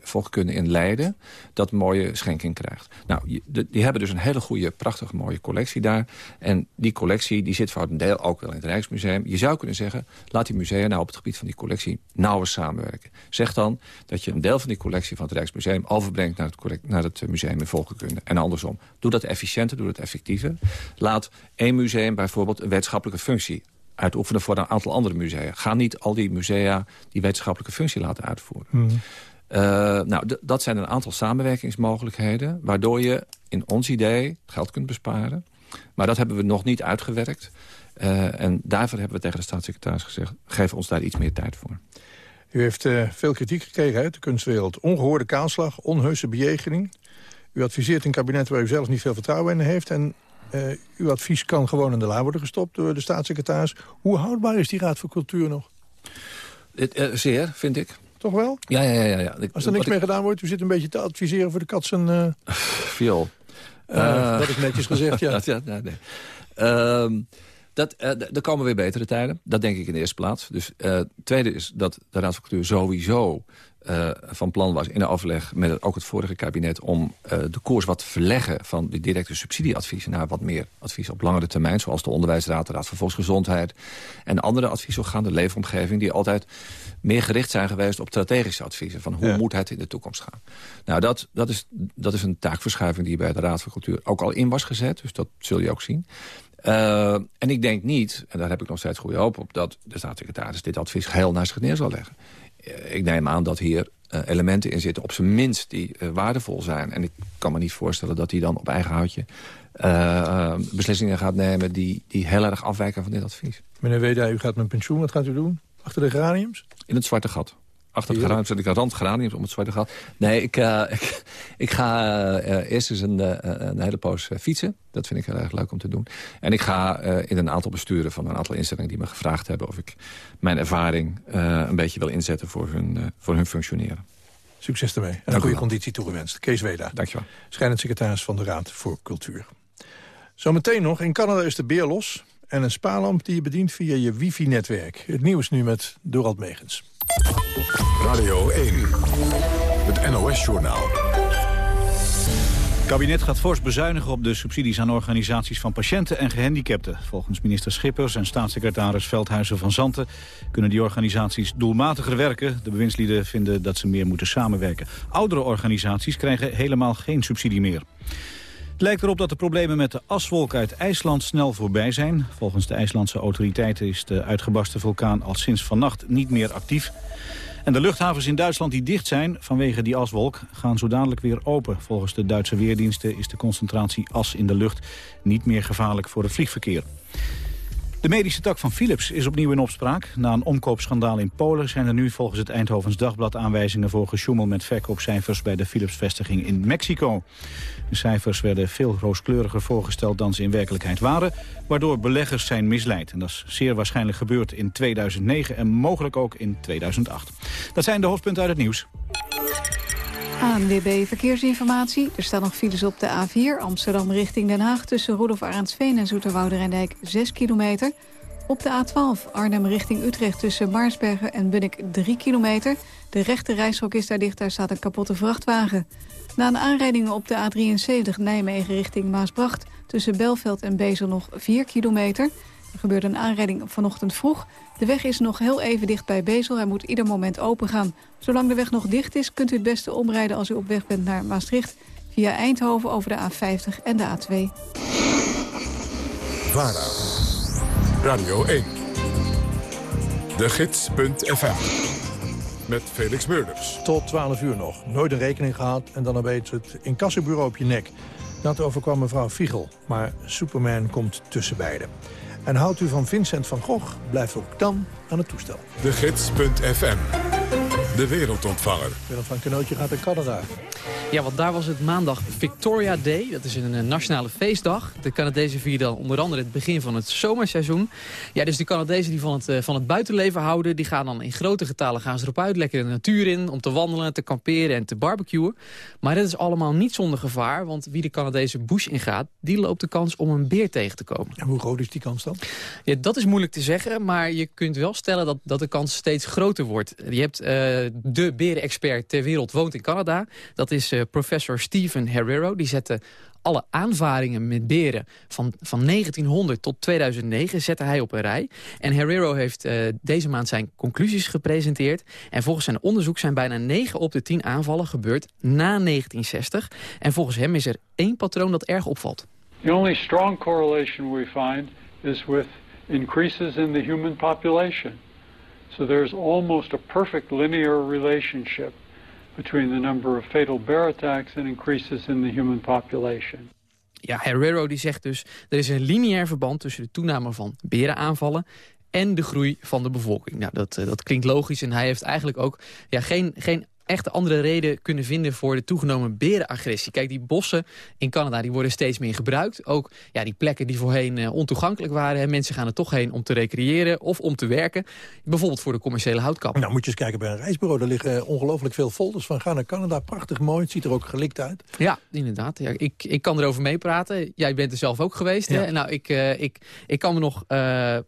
volkskunde in Leiden, dat mooie schenking krijgt. Nou, je, de, die hebben dus een hele goede, prachtige, mooie collectie daar. En die collectie die zit voor een deel ook wel in het Rijksmuseum. Je zou kunnen zeggen, laat die musea nou op het gebied van die collectie nauwer samenwerken. Zeg dan dat je een deel van die collectie van het Rijksmuseum overbrengt naar het naar het museum in volkenkunde. En andersom. Doe dat efficiënter, doe dat effectiever. Laat één museum bijvoorbeeld een wetenschappelijke functie uitoefenen voor een aantal andere musea. Ga niet al die musea die wetenschappelijke functie laten uitvoeren. Mm. Uh, nou, dat zijn een aantal samenwerkingsmogelijkheden... waardoor je in ons idee geld kunt besparen. Maar dat hebben we nog niet uitgewerkt. Uh, en daarvoor hebben we tegen de staatssecretaris gezegd... geef ons daar iets meer tijd voor. U heeft uh, veel kritiek gekregen uit de kunstwereld. Ongehoorde kaalslag, onheuse bejegening. U adviseert een kabinet waar u zelf niet veel vertrouwen in heeft... en uh, uw advies kan gewoon in de la worden gestopt door de staatssecretaris. Hoe houdbaar is die Raad voor Cultuur nog? Dit, eh, zeer, vind ik. Toch wel? Ja, ja, ja. ja. Ik- Als er niks wat mee gedaan wordt, u zit een beetje te adviseren voor de kat zijn... eh, ik- Viool. eh, dat is netjes gezegd, ja. ja, ja, nee. Dat, eh, er komen weer betere tijden. Dat denk ik in de eerste plaats. Dus eh, tweede is dat de Raad van Cultuur sowieso eh, van plan was... in de overleg met het- ook het vorige kabinet... om de koers wat te verleggen van de directe subsidieadviezen... naar wat meer advies op langere termijn... zoals de Onderwijsraad, de Raad voor Volksgezondheid... en andere adviesorganen, de leefomgeving... die altijd meer gericht zijn geweest op strategische adviezen... van hoe Ja. moet het in de toekomst gaan. Nou, dat, dat, is, dat is een taakverschuiving die bij de Raad van Cultuur ook al in was gezet. Dus dat zul je ook zien. Eh, en ik denk niet, en daar heb ik nog steeds goede hoop op... dat de staatssecretaris dit advies heel naast zich neer zal leggen. Eh, ik neem aan dat hier eh, elementen in zitten, op zijn minst, die waardevol zijn. En ik kan me niet voorstellen dat hij dan op eigen houtje... beslissingen gaat nemen die, die heel erg afwijken van dit advies. Meneer Weda, u gaat met pensioen. Wat gaat u doen? Achter de geraniums? In het zwarte gat. Achter het zet ik een rand geraniums om het zwarte gat. Nee, ik, eh, ik, ik ga eh, eerst eens een, eh, een hele poos fietsen. Dat vind ik heel erg leuk om te doen. En ik ga in een aantal besturen van een aantal instellingen die me gevraagd hebben... of ik mijn ervaring een beetje wil inzetten voor hun, voor hun functioneren. Succes ermee. En een goede wel. conditie toegewenst. Kees Weda. Dankjewel. Schijnend secretaris van de Raad voor Cultuur. Zometeen nog, in Canada is de beer los. En een spaarlamp die je bedient via je wifi-netwerk. Het nieuws nu met Dorald Megens. Radio 1. Het NOS-journaal. Het kabinet gaat fors bezuinigen op de subsidies aan organisaties van patiënten en gehandicapten. Volgens minister Schippers en staatssecretaris Veldhuizen van Zanten kunnen die organisaties doelmatiger werken. De bewindslieden vinden dat ze meer moeten samenwerken. Oudere organisaties krijgen helemaal geen subsidie meer. Lijkt erop dat de problemen met de aswolk uit IJsland snel voorbij zijn. Volgens de IJslandse autoriteiten is de uitgebarsten vulkaan al sinds vannacht niet meer actief. En de luchthavens in Duitsland die dicht zijn vanwege die aswolk gaan zo dadelijk weer open. Volgens de Duitse weerdiensten is de concentratie as in de lucht niet meer gevaarlijk voor het vliegverkeer. De medische tak van Philips is opnieuw in opspraak. Na een omkoopschandaal in Polen zijn er nu volgens het Eindhovens Dagblad aanwijzingen voor gesjoemel met verkoopcijfers bij de Philips-vestiging in Mexico. De cijfers werden veel rooskleuriger voorgesteld dan ze in werkelijkheid waren, waardoor beleggers zijn misleid. En dat is zeer waarschijnlijk gebeurd in 2009 en mogelijk ook in 2008. Dat zijn de hoofdpunten uit het nieuws. ANWB Verkeersinformatie. Er staan nog files op de A4 Amsterdam richting Den Haag... tussen Roelof Arendsveen en Zoeterwoude Rijndijk 6 kilometer. Op de A12 Arnhem richting Utrecht tussen Maarsbergen en Bunnik 3 kilometer. De rechte reishok is daar dicht, daar staat een kapotte vrachtwagen. Na een aanrijding op de A73 Nijmegen richting Maasbracht... tussen Belveld en Bezel nog 4 kilometer. Er gebeurde een aanrijding vanochtend vroeg. De weg is nog heel even dicht bij Bezel. Hij moet ieder moment open gaan. Zolang de weg nog dicht is, kunt u het beste omrijden als u op weg bent naar Maastricht. Via Eindhoven over de A50 en de A2. VARA. Radio 1. De Gids.fm. Met Felix Meurders. Tot 12 uur nog. Nooit een rekening gehad en dan opeens het incassobureau op je nek. Dat overkwam mevrouw Fiegel, maar Superman komt tussen beiden. En houdt u van Vincent van Gogh, blijft ook dan aan het toestel. De Gids.fm. De wereldontvanger. Willem van Kenootje gaat naar Canada. Ja, want daar was het maandag Victoria Day. Dat is een eh, nationale feestdag. De Canadezen vieren dan onder andere het begin van het zomerseizoen. Ja, dus die Canadezen die van het, eh, van het buitenleven houden... die gaan dan in grote getalen gaan ze erop uit, lekker de natuur in... om te wandelen, te kamperen en te barbecuen. Maar dat is allemaal niet zonder gevaar... want wie de Canadese bush ingaat, die loopt de kans om een beer tegen te komen. En hoe groot is die kans dan? Ja, dat is moeilijk te zeggen, maar je kunt wel stellen dat, dat de kans steeds groter wordt. Je hebt eh, de berenexpert ter wereld woont in Canada. Dat is eh, professor Steven Herrero. Die zette alle aanvaringen met beren van, van 1900 tot 2009 zette hij op een rij. En Herrero heeft eh, deze maand zijn conclusies gepresenteerd. En volgens zijn onderzoek zijn bijna 9 op de 10 aanvallen gebeurd na 1960. En volgens hem is er één patroon dat erg opvalt. The only strong correlation we find is with increases in the human population. So there's almost a perfect linear relationship between the number of fatal bear attacks and increases in the human population. Ja, Herrero die zegt dus... er is een lineair verband tussen de toename van berenaanvallen... en de groei van de bevolking. Nou, dat, eh, dat klinkt logisch en hij heeft eigenlijk ook ja, geen, geen echt andere reden kunnen vinden voor de toegenomen berenagressie. Kijk, die bossen in Canada die worden steeds meer gebruikt. Ook ja, die plekken die voorheen eh, ontoegankelijk waren. Hè. Mensen gaan er toch heen om te recreëren of om te werken. Bijvoorbeeld voor de commerciële houtkap. Nou, moet je eens kijken bij een reisbureau. Er liggen ongelooflijk veel folders van ga naar Canada. Prachtig mooi. Het ziet er ook gelikt uit. Ja, inderdaad. Ja, ik, ik kan erover meepraten. Jij bent er zelf ook geweest. Hè? Nou, ik, eh, ik, ik kan me nog eh,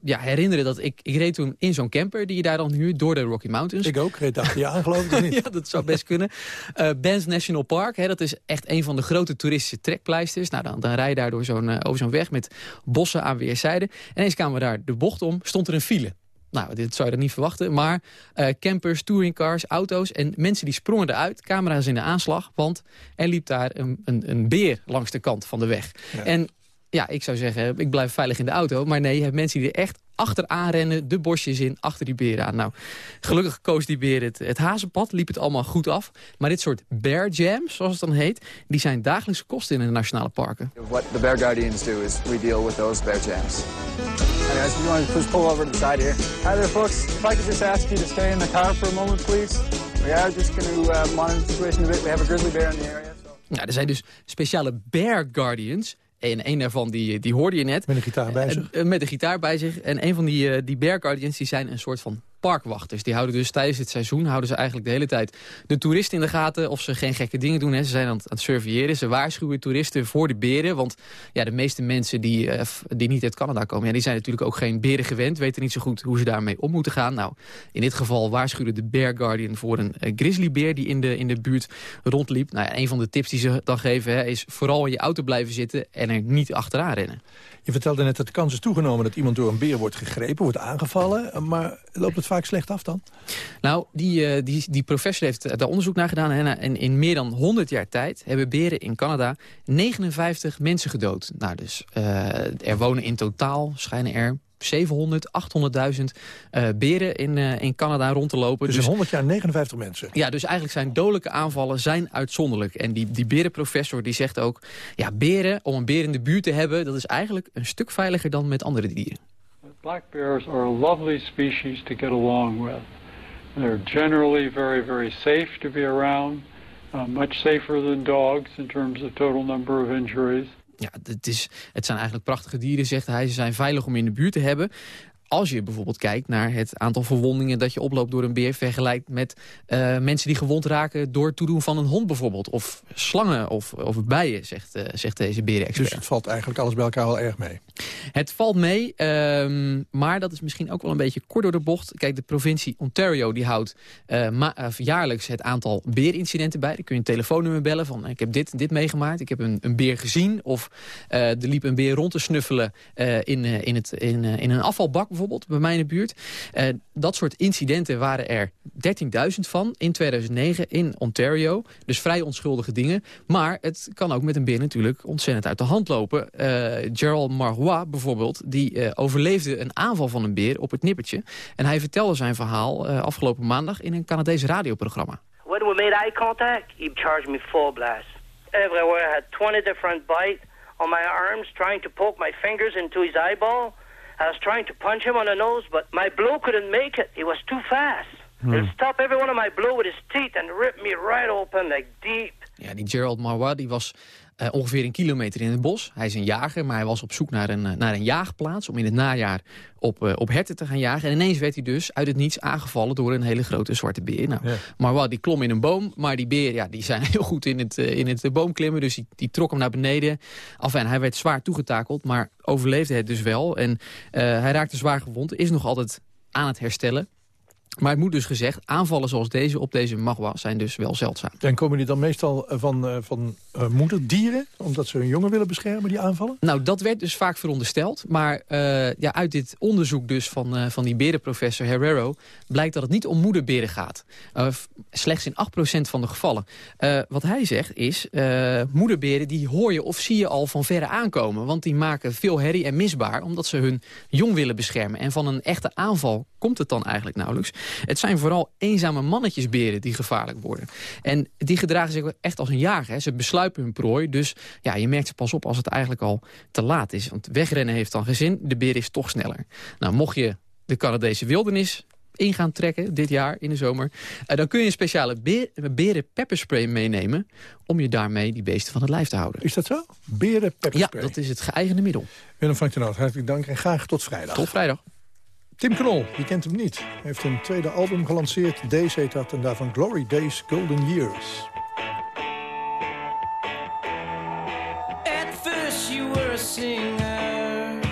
ja, herinneren dat ik, ik reed toen in zo'n camper... die je daar dan huurt door de Rocky Mountains. Ik ook. Reed achter je aan, geloof ik. ja, dat zou best kunnen. Eh Banff National Park, hè, dat is echt een van de grote toeristische trekpleisters. Nou, dan, dan rij je daar door zo'n, eh, over zo'n weg met bossen aan weerszijden. En eens kwamen we daar de bocht om, stond er een file. Nou, dit zou je er niet verwachten. Maar eh, campers, touringcars, auto's en mensen die sprongen eruit. Camera's in de aanslag, want er liep daar een, een, een beer langs de kant van de weg. En ja, ik zou zeggen, ik blijf veilig in de auto. Maar nee, je hebt mensen die er echt achteraan rennen, de bosjes in, achter die beren aan. Nou, gelukkig koos die beer het, het hazenpad, liep het allemaal goed af. Maar dit soort bear jams, zoals het dan heet, die zijn dagelijkse kosten in de nationale parken. What the Bear Guardians do is we deal with those bear jams. Hey guys, if you want to please pull over to the side here. Hi there folks, if I could just ask you to stay in the car for a moment please. We are just going to uh, monitor the situation a bit. We have a grizzly bear in the area. Ja, er zijn dus speciale bear guardians. En een daarvan die, die hoorde je net. Met een gitaar bij zich. Eh, Met een gitaar bij zich. En een van die, eh, die bear guardians die zijn een soort van parkwachters. Die houden dus tijdens het seizoen houden ze eigenlijk de hele tijd de toeristen in de gaten. Of ze geen gekke dingen doen. Hè. Ze zijn aan het, aan het surveilleren. Ze waarschuwen toeristen voor de beren. Want ja, de meeste mensen die, eh, die niet uit Canada komen... Ja, die zijn natuurlijk ook geen beren gewend. Weten niet zo goed hoe ze daarmee om moeten gaan. Nou, in dit geval waarschuwde de Bear Guardian voor een eh, grizzlybeer... die in de, in de buurt rondliep. Nou, ja, een van de tips die ze dan geven hè, is vooral in je auto blijven zitten... en er niet achteraan rennen. Je vertelde net dat de kans is toegenomen dat iemand door een beer wordt gegrepen, wordt aangevallen. Maar loopt het vaak slecht af dan? Nou, die, eh, die, die professor heeft daar onderzoek naar gedaan. hè, En in meer dan 100 jaar tijd hebben beren in Canada 59 mensen gedood. Nou, dus eh, er wonen in totaal, schijnen er 700, 800.000 eh, beren in, in Canada rond te lopen. Dus in 100 jaar 59 mensen. Ja, dus eigenlijk zijn dodelijke aanvallen zijn uitzonderlijk. En die, die berenprofessor die zegt ook... ja, beren, om een beer in de buurt te hebben... dat is eigenlijk een stuk veiliger dan met andere dieren. Black bears are a lovely species to get along with. They're generally very, very safe to be around, uh, much safer than dogs in terms of total number of injuries. Ja, het, is, het zijn eigenlijk prachtige dieren, zegt hij. Ze zijn veilig om in de buurt te hebben. Als je bijvoorbeeld kijkt naar het aantal verwondingen dat je oploopt door een beer... vergelijkt met eh, mensen die gewond raken door het toedoen van een hond bijvoorbeeld. Of slangen of, of bijen, zegt, eh, zegt deze berenexpert. Dus het valt eigenlijk alles bij elkaar wel erg mee. Het valt mee, ehm, maar dat is misschien ook wel een beetje kort door de bocht. Kijk, de provincie Ontario die houdt eh, of jaarlijks het aantal beerincidenten bij. Dan kun je een telefoonnummer bellen van ik heb dit dit meegemaakt. Ik heb een, een beer gezien of eh, er liep een beer rond te snuffelen eh, in, eh, in, het, in, eh, in een afvalbak bijvoorbeeld bij mij in de buurt. Eh, dat soort incidenten waren er 13.000 van in 2009 in Ontario. Dus vrij onschuldige dingen. Maar het kan ook met een beer natuurlijk ontzettend uit de hand lopen. Eh, Gerald Marois bijvoorbeeld, die eh, overleefde een aanval van een beer op het nippertje. En hij vertelde zijn verhaal eh, afgelopen maandag in een Canadees radioprogramma. When we made eye contact, he charged me full blast. Everywhere I had 20 different bites on my arms, trying to poke my fingers into his eyeball. I was trying to punch him on the nose, but my blow couldn't make it. He was too fast. He'll stop every one of my blow with his teeth and rip me right open, like deep. Ja, die Gerald Marois die was eh, ongeveer een kilometer in het bos. Hij is een jager, maar hij was op zoek naar een, eh, naar een jaagplaats... om in het najaar op, eh, op herten te gaan jagen. En ineens werd hij dus uit het niets aangevallen door een hele grote zwarte beer. Nou, Marois die klom in een boom, maar die beer ja, die zijn heel goed in het, in het boomklimmen. Dus die, die trok hem naar beneden. Enfin, hij werd zwaar toegetakeld, maar overleefde het dus wel. En hij raakte zwaar gewond, is nog altijd aan het herstellen. Maar het moet dus gezegd, aanvallen zoals deze op deze magwa zijn dus wel zeldzaam. En komen die dan meestal eh, van, eh, moederdieren? Omdat ze hun jongen willen beschermen, die aanvallen? Nou, dat werd dus vaak verondersteld. Maar eh, ja, uit dit onderzoek dus van, eh, van die berenprofessor Herrero... blijkt dat het niet om moederberen gaat. Slechts in 8% van de gevallen. Wat hij zegt is, moederberen die hoor je of zie je al van verre aankomen. Want die maken veel herrie en misbaar... omdat ze hun jong willen beschermen. En van een echte aanval komt het dan eigenlijk nauwelijks. Het zijn vooral eenzame mannetjesberen die gevaarlijk worden. En die gedragen zich echt als een jager. Hè. Ze besluipen hun prooi. Dus ja, je merkt ze pas op als het eigenlijk al te laat is. Want wegrennen heeft dan geen zin. De beer is toch sneller. Nou, mocht je de Canadese wildernis in gaan trekken dit jaar in de zomer... eh, dan kun je een speciale beer, beren pepperspray meenemen... om je daarmee die beesten van het lijf te houden. Is dat zo? Beren pepperspray? Ja, dat is het geëigende middel. Willem van den Noot, hartelijk dank en graag tot vrijdag. Tot vrijdag. Tim Knol, je kent hem niet. Heeft een tweede album gelanceerd. Days heet dat en daarvan Glory Days Golden Years. Singer,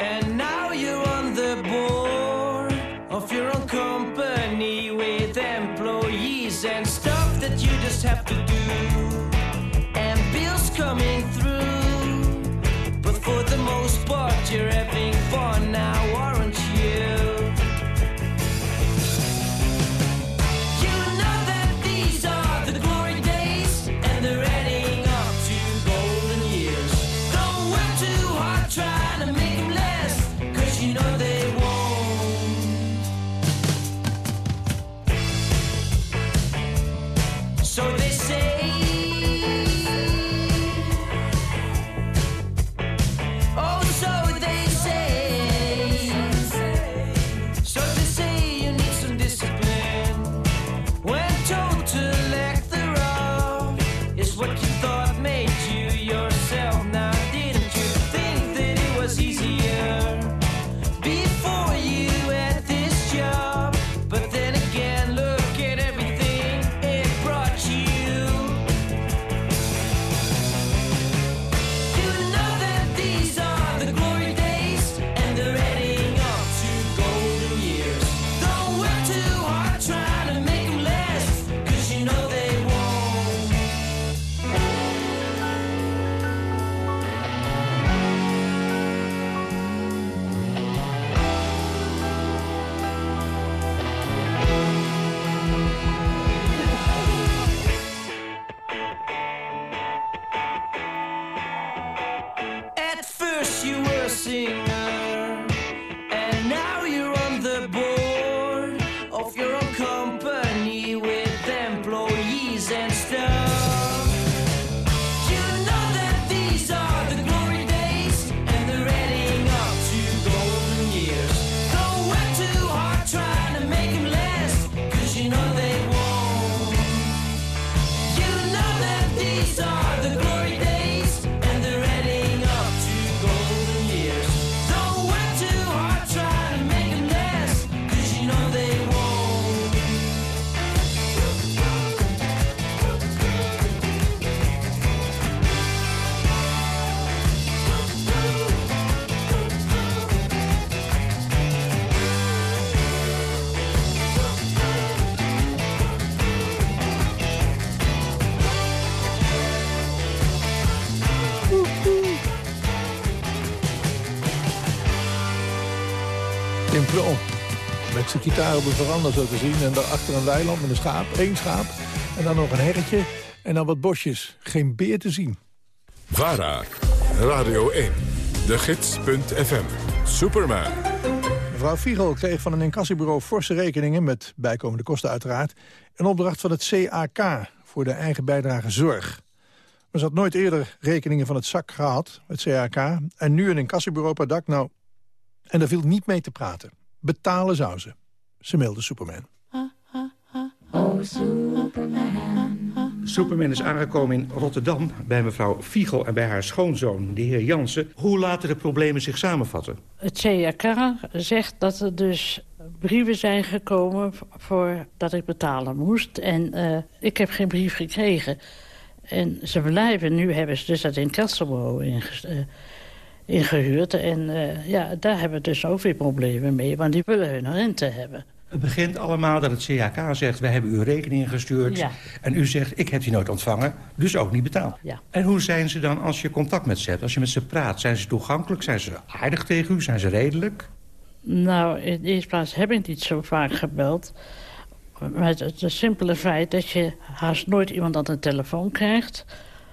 and now you're on the board of your own company with employees. And stuff that you just have to do, and bills coming through. But for the most part, you're having fun now, Gitaar op de veranda zo te zien. En daarachter een weiland met een schaap, één schaap. En dan nog een herretje. En dan wat bosjes. Geen beer te zien. VARA, Radio 1, de gids.fm, Superman. Mevrouw Fiegel kreeg van een incassobureau forse rekeningen... met bijkomende kosten uiteraard... een opdracht van het CAK voor de eigen bijdrage zorg. Maar ze had nooit eerder rekeningen van het ZAK gehad, het CAK... en nu een incassobureau per dak, nou... en daar viel niet mee te praten. Betalen zou ze. Ze mailde Superman. Superman is aangekomen in Rotterdam bij mevrouw Fiegel en bij haar schoonzoon, de heer Jansen. Hoe laten de problemen zich samenvatten? Het CAK zegt dat er dus brieven zijn gekomen voor dat ik betalen moest. En eh, ik heb geen brief gekregen. En ze blijven, nu hebben ze dus dat incassobureau inges- eh, ingehuurd. En eh, ja, daar hebben we dus ook weer problemen mee, want die willen hun rente hebben. Het begint allemaal dat het CAK zegt, wij hebben uw rekening gestuurd. Ja. En u zegt, ik heb die nooit ontvangen, dus ook niet betaald. Ja. En hoe zijn ze dan als je contact met ze hebt? Als je met ze praat, zijn ze toegankelijk? Zijn ze aardig tegen u? Zijn ze redelijk? Nou, in de eerste plaats heb ik niet zo vaak gebeld. Maar het, het simpele feit dat je haast nooit iemand aan de telefoon krijgt...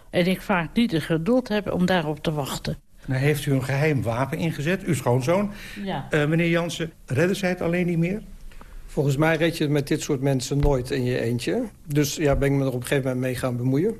en ik vaak niet de geduld heb om daarop te wachten. Nou, heeft u een geheim wapen ingezet, uw schoonzoon. Ja. Eh, meneer Jansen, redden zij het alleen niet meer? Volgens mij red je het met dit soort mensen nooit in je eentje. Dus ja, ben ik me er op een gegeven moment mee gaan bemoeien.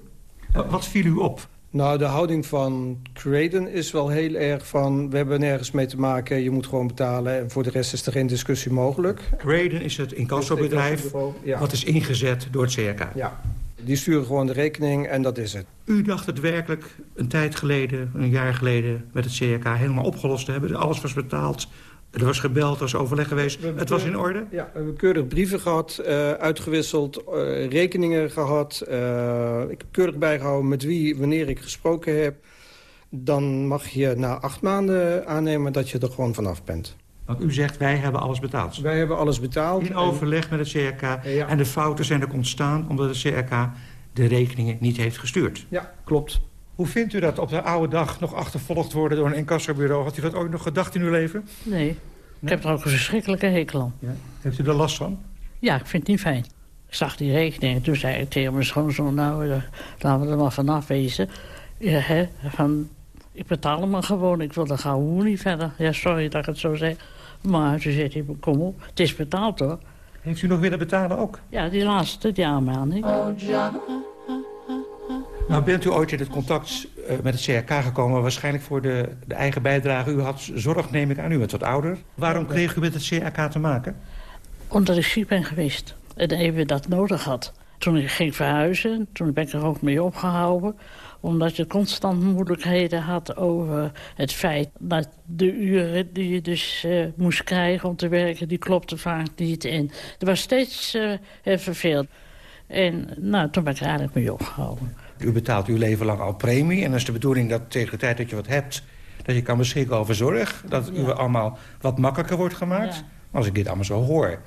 Wat viel u op? Nou, de houding van Craden is wel heel erg van... we hebben nergens mee te maken, je moet gewoon betalen... en voor de rest is er geen discussie mogelijk. Craden is het incassobedrijf Ja. wat is ingezet door het CRK. Ja. Die sturen gewoon de rekening en dat is het. U dacht het werkelijk een tijd geleden, een jaar geleden... met het CRK helemaal opgelost te hebben. Alles was betaald, er was gebeld, er was overleg geweest. Het was in orde? Ja, we hebben keurig brieven gehad, eh, uitgewisseld, eh, rekeningen gehad. eh, ik heb keurig bijgehouden met wie, wanneer ik gesproken heb. Dan mag je na acht maanden aannemen dat je er gewoon vanaf bent. Want u zegt, wij hebben alles betaald. Wij hebben alles betaald. In overleg met het CRK. En de fouten zijn er ontstaan omdat het CRK de rekeningen niet heeft gestuurd. Ja, klopt. Hoe vindt u dat op de oude dag nog achtervolgd worden door een incassobureau? Had u dat ooit nog gedacht in uw leven? Nee. Ik heb er ook een verschrikkelijke hekel aan. Ja. Heeft u er last van? Ja, ik vind het niet fijn. Ik zag die rekening en toen zei ik tegen mijn schoonzoon... nou, eh, laten we er maar vanaf wezen. Ja, hè, van, ik betaal hem maar gewoon, ik wil er gauw niet verder. Ja, sorry dat ik het zo zeg. Maar zei hij, kom op, het is betaald hoor. Heeft u nog willen betalen ook? Ja, die laatste, die aanmaning. Nou, bent u ooit in het contact eh, met het CRK gekomen... waarschijnlijk voor de, de eigen bijdrage. U had zorg, neem ik aan, u bent wat ouder. Waarom kreeg u met het CRK te maken? Omdat ik ziek ben geweest. En even dat nodig had. Toen ik ging verhuizen, toen ben ik er ook mee opgehouden. Omdat je constant moeilijkheden had over het feit... dat de uren die je dus eh, moest krijgen om te werken... die klopten vaak niet. En er was steeds eh, verveeld. En nou, toen ben ik er eigenlijk mee opgehouden. U betaalt uw leven lang al premie. En dan is de bedoeling dat tegen de tijd dat je wat hebt... dat je kan beschikken over zorg. Dat het u allemaal wat makkelijker wordt gemaakt. Als ik dit allemaal zo hoor...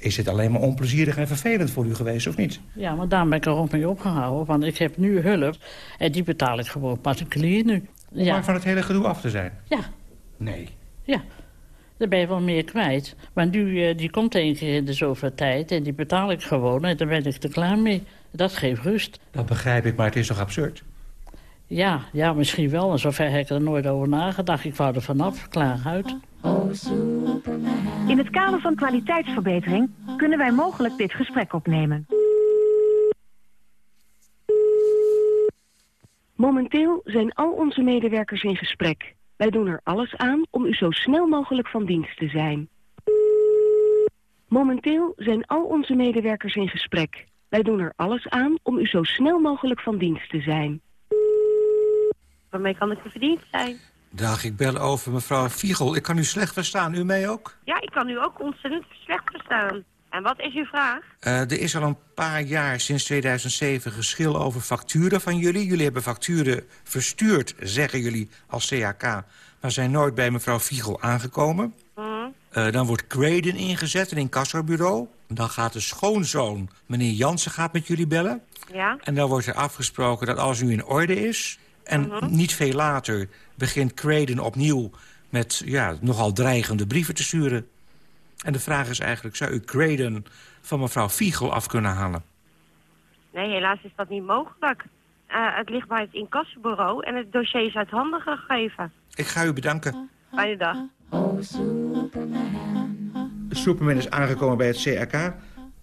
is het alleen maar onplezierig en vervelend voor u geweest, of niet? Ja, maar daar ben ik er ook mee opgehouden. Want ik heb nu hulp en die betaal ik gewoon particulier nu. Om maar van het hele gedoe af te zijn? Ja. Nee. Ja. Dan ben je wel meer kwijt. Maar nu, eh, die komt één keer in de zoveel tijd en die betaal ik gewoon. En dan ben ik er klaar mee. Dat geeft rust. Dat begrijp ik, maar het is toch absurd? Ja, ja, misschien wel. En zover heb ik er nooit over nagedacht. Ik wou er vanaf, klaar uit. In het kader van kwaliteitsverbetering kunnen wij mogelijk dit gesprek opnemen. Momenteel zijn al onze medewerkers in gesprek. Wij doen er alles aan om u zo snel mogelijk van dienst te zijn. Momenteel zijn al onze medewerkers in gesprek. Wij doen er alles aan om u zo snel mogelijk van dienst te zijn. Waarmee kan ik u verdiend zijn? Dag, ik bel over mevrouw Viegel. Ik kan u slecht verstaan. U mij ook? Ja, ik kan u ook ontzettend slecht verstaan. En wat is uw vraag? Eh, er is al een paar jaar, sinds 2007, geschil over facturen van jullie. Jullie hebben facturen verstuurd, zeggen jullie, als CAK... maar zijn nooit bij mevrouw Viegel aangekomen. Eh, dan wordt Craden ingezet, een incassobureau. Dan gaat de schoonzoon, meneer Jansen, gaat met jullie bellen. Ja? En dan wordt er afgesproken dat alles nu in orde is... en niet veel later begint Craden opnieuw met ja, nogal dreigende brieven te sturen. En de vraag is eigenlijk, zou u Craden van mevrouw Viegel af kunnen halen? Nee, helaas is dat niet mogelijk. Eh, het ligt bij het incassobureau en het dossier is uit handen gegeven. Ik ga u bedanken. Fijne dag. Superman is aangekomen bij het CRK.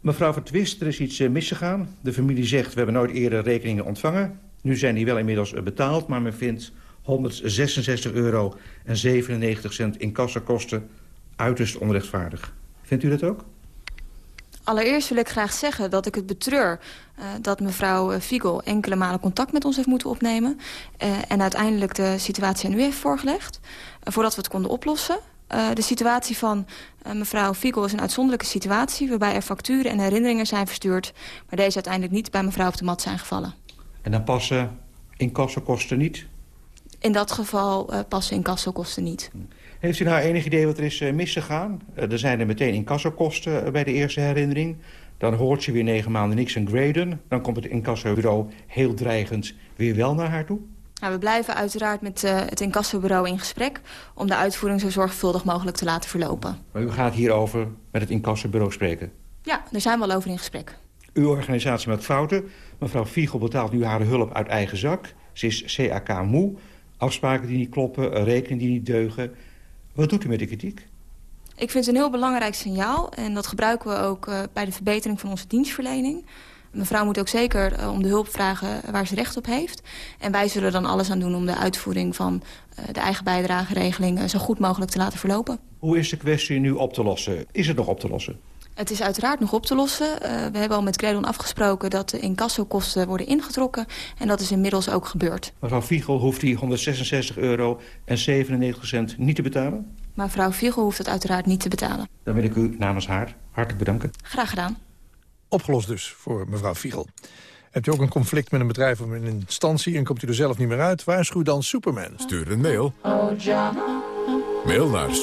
Mevrouw van Twist, er is iets eh, misgegaan. De familie zegt, we hebben nooit eerder rekeningen ontvangen. Nu zijn die wel inmiddels eh, betaald, maar men vindt 166 euro en 97 cent in kassakosten uiterst onrechtvaardig. Vindt u dat ook? Allereerst wil ik graag zeggen dat ik het betreur uh, dat mevrouw uh, Fiegel enkele malen contact met ons heeft moeten opnemen. Uh, en uiteindelijk de situatie aan u heeft voorgelegd. voordat we het konden oplossen. de situatie van mevrouw Fiegel is een uitzonderlijke situatie... waarbij er facturen en herinneringen zijn verstuurd... maar deze uiteindelijk niet bij mevrouw op de mat zijn gevallen. En dan passen incassokosten niet? In dat geval passen incassokosten niet. Heeft u nou enig idee wat er is uh, misgegaan? Uh, er zijn er meteen incassokosten bij de eerste herinnering. Dan hoort ze weer negen maanden niks en graden. Dan komt het incassobureau heel dreigend weer wel naar haar toe. Nou, we blijven uiteraard met het incassobureau in gesprek... om de uitvoering zo zorgvuldig mogelijk te laten verlopen. Maar u gaat hierover met het incassobureau spreken? Ja, daar zijn we al over in gesprek. Uw organisatie maakt fouten. Mevrouw Viegel betaalt nu haar hulp uit eigen zak. Ze is CAK moe. Afspraken die niet kloppen, rekeningen die niet deugen... Wat doet u met de kritiek? Ik vind het een heel belangrijk signaal. En dat gebruiken we ook uh, bij de verbetering van onze dienstverlening. Mevrouw moet ook zeker eh, om de hulp vragen waar ze recht op heeft. En wij zullen dan alles aan doen om de uitvoering van eh, de eigen bijdrageregeling... eh, zo goed mogelijk te laten verlopen. Hoe is de kwestie nu op te lossen? Is het nog op te lossen? Het is uiteraard nog op te lossen. Eh, we hebben al met Credon afgesproken dat de incassokosten worden ingetrokken. En dat is inmiddels ook gebeurd. Mevrouw Viegel hoeft die 166 euro en 97 cent niet te betalen? Maar mevrouw Vigel hoeft het uiteraard niet te betalen. Dan wil ik u namens haar hartelijk bedanken. Graag gedaan. Opgelost dus voor mevrouw Fiegel. Hebt u ook een conflict met een bedrijf of een instantie... en komt u er zelf niet meer uit? Waarschuw dan Superman. Stuur een mail. Mail naar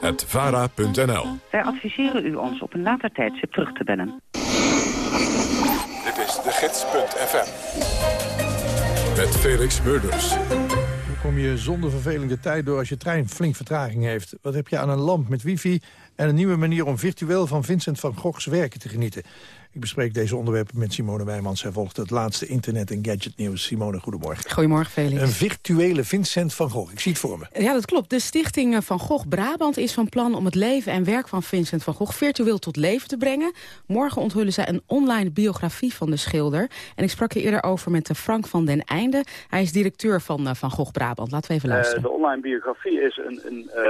superman.vara.nl Wij adviseren u ons op een later tijdstip terug te bellen. Dit is de gids.fm. Met Felix Murders. Hoe kom je zonder vervelende tijd door als je trein flink vertraging heeft? Wat heb je aan een lamp met wifi en een nieuwe manier om virtueel van Vincent van Goghs werken te genieten? Ik bespreek deze onderwerpen met Simone Wijmans. Zij volgt het laatste internet- en gadgetnieuws. Simone, goedemorgen. Goedemorgen, Felix. Een virtuele Vincent van Gogh. Ik zie het voor me. Ja, dat klopt. De stichting eh, Van Gogh Brabant is van plan om het leven en werk van Vincent van Gogh virtueel tot leven te brengen. Morgen onthullen zij een online biografie van de schilder. En ik sprak er eerder over met eh, Frank van den Einde. Hij is directeur van eh, Van Gogh Brabant. Laten we even luisteren. Uh, de online biografie is een, een uh,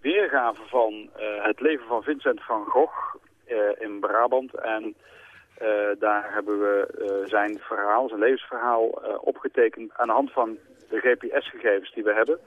weergave van uh, het leven van Vincent van Gogh in Brabant. En uh, daar hebben we uh, zijn verhaal, zijn levensverhaal uh, opgetekend aan de hand van de GPS-gegevens die we hebben.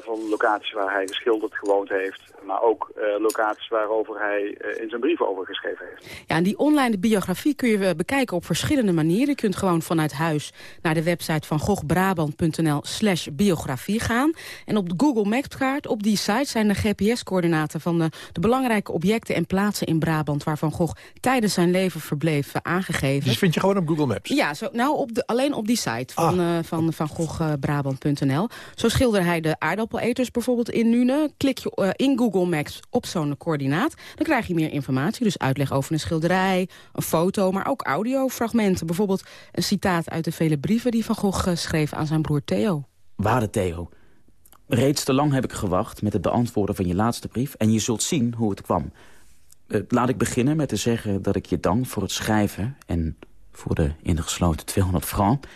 Van locaties waar hij geschilderd gewoond heeft, maar ook locaties waarover hij in zijn brieven over geschreven heeft. Ja, en die online biografie kun je bekijken op verschillende manieren. Je kunt gewoon vanuit huis naar de website van gochbrabant.nl slash biografie gaan. En op de Google Maps kaart, op die site zijn de GPS-coördinaten van de, de, belangrijke objecten en plaatsen in Brabant waar Van Gogh tijdens zijn leven verbleef aangegeven. Dus vind je gewoon op Google Maps? Ja, zo, nou op de, alleen op die site van, ah. uh, van, van gochbrabant.nl. Zo schilder hij de aardappeleters bijvoorbeeld in Nune. Klik je uh, in Google Maps op zo'n coördinaat. Dan krijg je meer informatie, dus uitleg over een schilderij, een foto, maar ook audiofragmenten. Bijvoorbeeld een citaat uit de vele brieven die Van Gogh uh, schreef aan zijn broer Theo. Waarde Theo, reeds te lang heb ik gewacht met het beantwoorden van je laatste brief... en je zult zien hoe het kwam. Uh, laat ik beginnen met te zeggen dat ik je dank voor het schrijven... en voor de ingesloten 200 francs.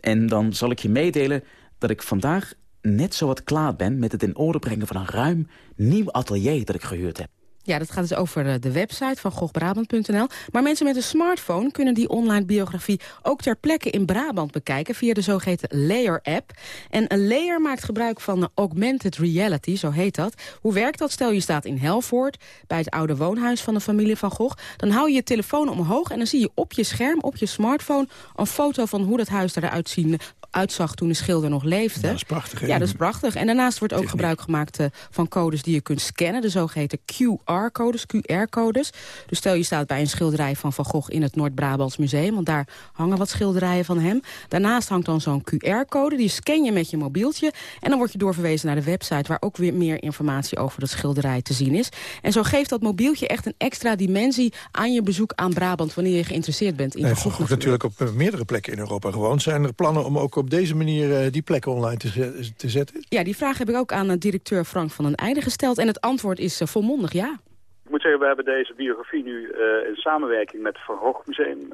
En dan zal ik je meedelen dat ik vandaag net zo wat klaar ben... met het in orde brengen van een ruim nieuw atelier dat ik gehuurd heb. Ja, dat gaat dus over de website van gochbrabant.nl. Maar mensen met een smartphone kunnen die online biografie ook ter plekke in Brabant bekijken via de zogeheten Layer-app. En een Layer maakt gebruik van augmented reality, zo heet dat. Hoe werkt dat? Stel je staat in Helvoort, bij het oude woonhuis van de familie van Gogh. Dan hou je je telefoon omhoog en dan zie je op je scherm, op je smartphone, een foto van hoe dat huis eruit ziet uitzag toen de schilder nog leefde. Dat is prachtig, hè? Ja, dat is prachtig. En daarnaast wordt ook gebruik gemaakt uh, van codes die je kunt scannen. De zogeheten QR-codes, QR-codes. Dus stel je staat bij een schilderij van Van Gogh in het Noord-Brabants Museum. Want daar hangen wat schilderijen van hem. Daarnaast hangt dan zo'n QR-code. Die scan je met je mobieltje. En dan word je doorverwezen naar de website... waar ook weer meer informatie over dat schilderij te zien is. En zo geeft dat mobieltje echt een extra dimensie... aan je bezoek aan Brabant wanneer je geïnteresseerd bent in nee, Van Gogh natuurlijk op uh, meerdere plekken in Europa gewoond. Zijn er plannen om ook op deze manier uh, die plekken online te, te, zetten? Ja, die vraag heb ik ook aan uh, directeur Frank van den Einde gesteld. En het antwoord is uh, volmondig ja. Ik moet zeggen, we hebben deze biografie nu in samenwerking met het Van Gogh Museum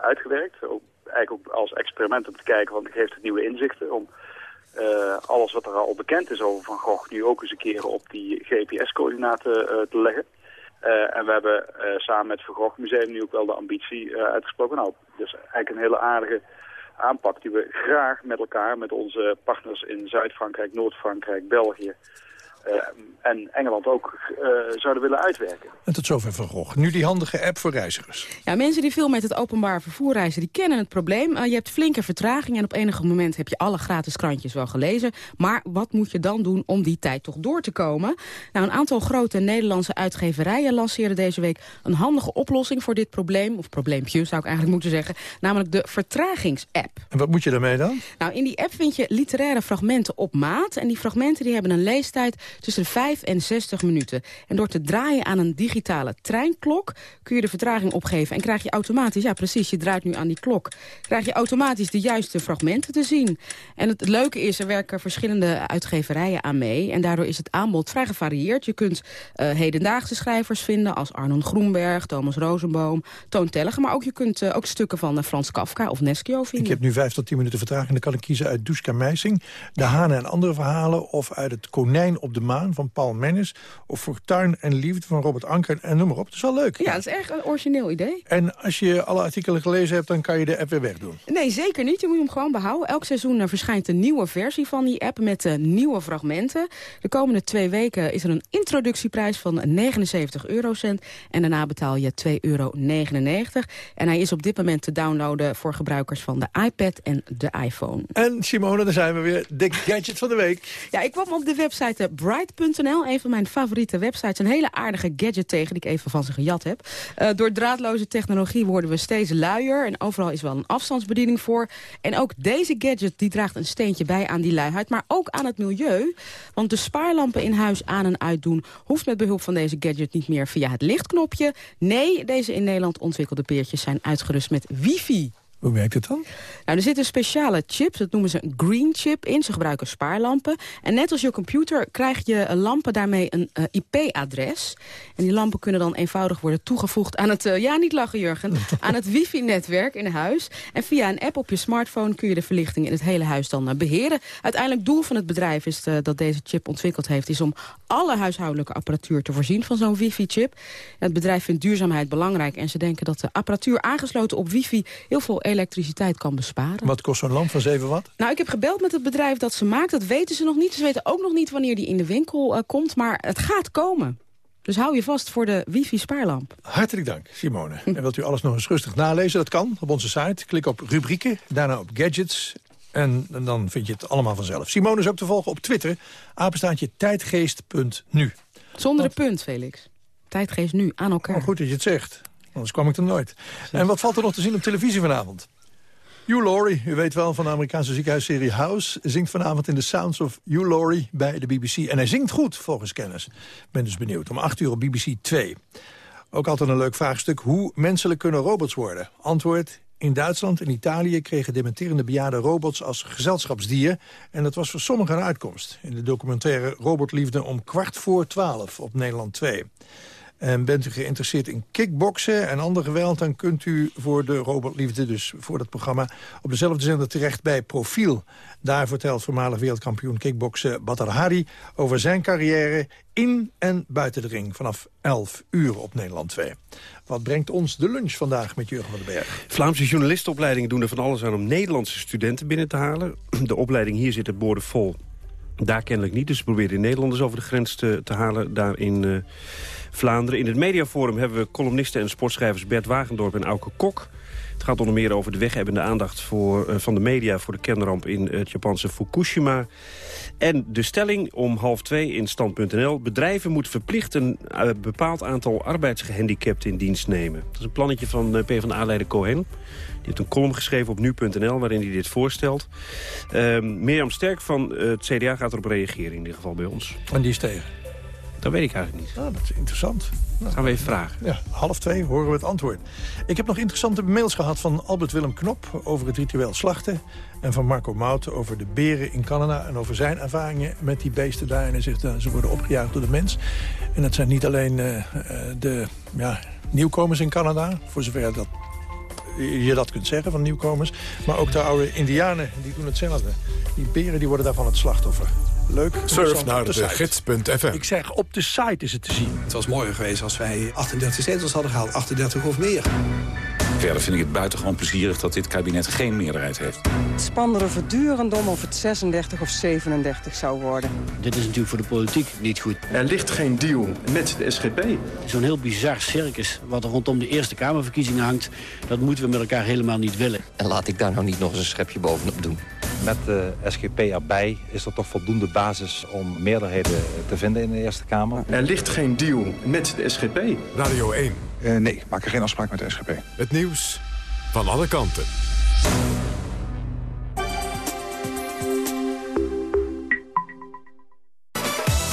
uitgewerkt. Ook, eigenlijk ook als experiment om te kijken, want het geeft het nieuwe inzichten. Om alles wat er al bekend is over Van Gogh nu ook eens een keer op die GPS-coördinaten te leggen. Uh, en we hebben uh, samen met het Van Gogh Museum nu ook wel de ambitie uh, uitgesproken. Nou, dus eigenlijk een hele aardige aanpak die we graag met elkaar, met onze partners in Zuid-Frankrijk, Noord-Frankrijk, België en Engeland ook uh, zouden willen uitwerken. En tot zover Van Gogh. Nu die handige app voor reizigers. Ja, mensen die veel met het openbaar vervoer reizen, die kennen het probleem. Uh, je hebt flinke vertraging en op enig moment heb je alle gratis krantjes wel gelezen. Maar wat moet je dan doen om die tijd toch door te komen? Nou, een aantal grote Nederlandse uitgeverijen lanceerden deze week een handige oplossing voor dit probleem. Of probleempje zou ik eigenlijk moeten zeggen. Namelijk de vertragingsapp. En wat moet je daarmee dan? Nou, in die app vind je literaire fragmenten op maat. En die fragmenten die hebben een leestijd tussen 5 en 60 minuten. En door te draaien aan een digitale treinklok kun je de vertraging opgeven. En krijg je automatisch, ja precies, je draait nu aan die klok... krijg je automatisch de juiste fragmenten te zien. En het leuke is, er werken verschillende uitgeverijen aan mee. En daardoor is het aanbod vrij gevarieerd. Je kunt uh, hedendaagse schrijvers vinden als Arnon Groenberg, Thomas Rosenboom, Toon Tellige. Maar ook je kunt uh, ook stukken van uh, Frans Kafka of Neschio vinden. Ik heb nu 5 tot 10 minuten vertraging. Dan kan ik kiezen uit Duska Meising, De Hanen en andere verhalen... of uit Het Konijn op de Maan van Paul Mennis... of Fortuin en Liefde van Robert Anker en noem maar op. Dat is wel leuk. Ja, dat is echt een origineel idee. En als je alle artikelen gelezen hebt, dan kan je de app weer wegdoen. Nee, zeker niet. Je moet hem gewoon behouden. Elk seizoen uh, verschijnt een nieuwe versie van die app met uh, nieuwe fragmenten. De komende twee weken is er een introductieprijs van 79 eurocent. En daarna betaal je 2,99 euro. En hij is op dit moment te downloaden voor gebruikers van de iPad en de iPhone. En Simone, daar zijn we weer. De gadget van de week. Ja, ik kwam op de website bright.nl, een van mijn favoriete websites. Een hele aardige gadget tegen die ik even van ze gejat heb. Uh, door draadloze technologie worden we steeds luier. En overal is wel een afstandsbediening voor. En ook deze gadget die draagt een steentje bij aan die luiheid. Maar ook aan het milieu. Want de spaarlampen in huis aan en uitdoen... hoeft met behulp van deze gadget niet meer via het lichtknopje. Nee, deze in Nederland ontwikkelde peertjes zijn uitgerust met wifi. Hoe werkt het dan? Nou, er zitten speciale chips, dat noemen ze een green chip in. Ze gebruiken spaarlampen. En net als je computer krijg je lampen daarmee een uh, IP-adres. En die lampen kunnen dan eenvoudig worden toegevoegd aan het... Uh, ja, niet lachen Jurgen. aan het wifi-netwerk in huis. En via een app op je smartphone kun je de verlichting in het hele huis dan uh, beheren. Uiteindelijk doel van het bedrijf is dat deze chip ontwikkeld heeft... is om alle huishoudelijke apparatuur te voorzien van zo'n wifi-chip. Het bedrijf vindt duurzaamheid belangrijk. En ze denken dat de apparatuur aangesloten op wifi... heel veel elektriciteit kan besparen. Wat kost zo'n lamp van 7 watt? Nou, ik heb gebeld met het bedrijf dat ze maakt. Dat weten ze nog niet. Ze weten ook nog niet wanneer die in de winkel uh, komt. Maar het gaat komen. Dus hou je vast voor de wifi-spaarlamp. Hartelijk dank, Simone. en wilt u alles nog eens rustig nalezen? Dat kan op onze site. Klik op rubrieken, daarna op gadgets. En, en dan vind je het allemaal vanzelf. Simone is ook te volgen op Twitter. Apenstaatje tijdgeest.nu. Zonder de punt, Felix. Tijdgeest nu, aan elkaar. Oh, goed dat je het zegt. Anders kwam ik er nooit. En wat valt er nog te zien op televisie vanavond? Hugh Laurie, u weet wel van de Amerikaanse ziekenhuisserie House... zingt vanavond in The Sounds of Hugh Laurie bij de BBC. En hij zingt goed, volgens kennis. Ben dus benieuwd. Om 8 uur op BBC 2. Ook altijd een leuk vraagstuk. Hoe menselijk kunnen robots worden? Antwoord, in Duitsland en Italië kregen dementerende bejaarde robots als gezelschapsdier. En dat was voor sommigen een uitkomst. In de documentaire Robotliefde om kwart voor twaalf op Nederland 2. En bent u geïnteresseerd in kickboksen en ander geweld... dan kunt u voor de Robotliefde, dus voor dat programma... op dezelfde zender terecht bij Profiel. Daar vertelt voormalig wereldkampioen kickboksen Badr Hari... over zijn carrière in en buiten de ring vanaf 11 uur op Nederland 2. Wat brengt ons de lunch vandaag met Jurgen van den Berg? Vlaamse journalistenopleidingen doen er van alles aan om Nederlandse studenten binnen te halen. De opleiding hier zit het borden vol. Daar kennelijk niet, dus ze proberen Nederlanders over de grens te, te halen. Daar in uh, Vlaanderen. In het mediaforum hebben we columnisten en sportschrijvers Bert Wagendorp en Auke Kok. Het gaat onder meer over de weghebbende aandacht voor, uh, van de media... voor de kernramp in het Japanse Fukushima. En de stelling om half twee in stand.nl. Bedrijven moeten verplicht een uh, bepaald aantal arbeidsgehandicapten in dienst nemen. Dat is een plannetje van uh, PvdA-leider Cohen. Die heeft een column geschreven op nu.nl waarin hij dit voorstelt. Uh, Mirjam Sterk van het CDA gaat erop reageren in ieder geval bij ons. En die is tegen? Dat weet ik eigenlijk niet. Ah, dat is interessant. Nou, gaan we even vragen. Ja, half twee horen we het antwoord. Ik heb nog interessante mails gehad van Albert Willem Knop... over het ritueel slachten. En van Marco Mout over de beren in Canada... en over zijn ervaringen met die beesten daar. En hij zegt, uh, ze worden opgejaagd door de mens. En dat zijn niet alleen uh, de ja, nieuwkomers in Canada... voor zover dat je dat kunt zeggen van nieuwkomers. Maar ook de oude indianen, die doen hetzelfde. Die beren die worden daarvan het slachtoffer. Leuk. Surf naar de, de gids.fm. Ik zeg, op de site is het te zien. Het was mooier geweest als wij 38 zetels hadden gehaald. 38 of meer. Verder vind ik het buitengewoon plezierig dat dit kabinet geen meerderheid heeft. Het spanderen voortdurend om of het 36 of 37 zou worden. Dit is natuurlijk voor de politiek niet goed. Er ligt geen deal met de SGP. Zo'n heel bizar circus wat er rondom de Eerste Kamerverkiezingen hangt... dat moeten we met elkaar helemaal niet willen. En laat ik daar nou niet nog eens een schepje bovenop doen. Met de SGP erbij is er toch voldoende basis om meerderheden te vinden in de Eerste Kamer. Er ligt geen deal met de SGP. Radio 1. Uh, nee, maak er geen afspraak met de SGP. Het nieuws van alle kanten.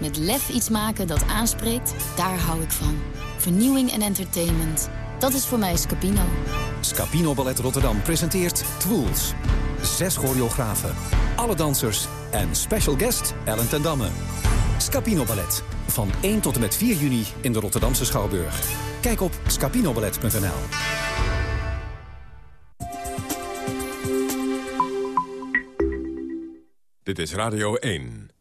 Met lef iets maken dat aanspreekt, daar hou ik van. Vernieuwing en entertainment. Dat is voor mij Scapino. Scapino Ballet Rotterdam presenteert Twools. Zes choreografen, alle dansers en special guest Ellen ten Damme. Scapino Ballet. Van 1 tot en met 4 juni in de Rotterdamse Schouwburg. Kijk op scapinoballet.nl. Dit is Radio 1.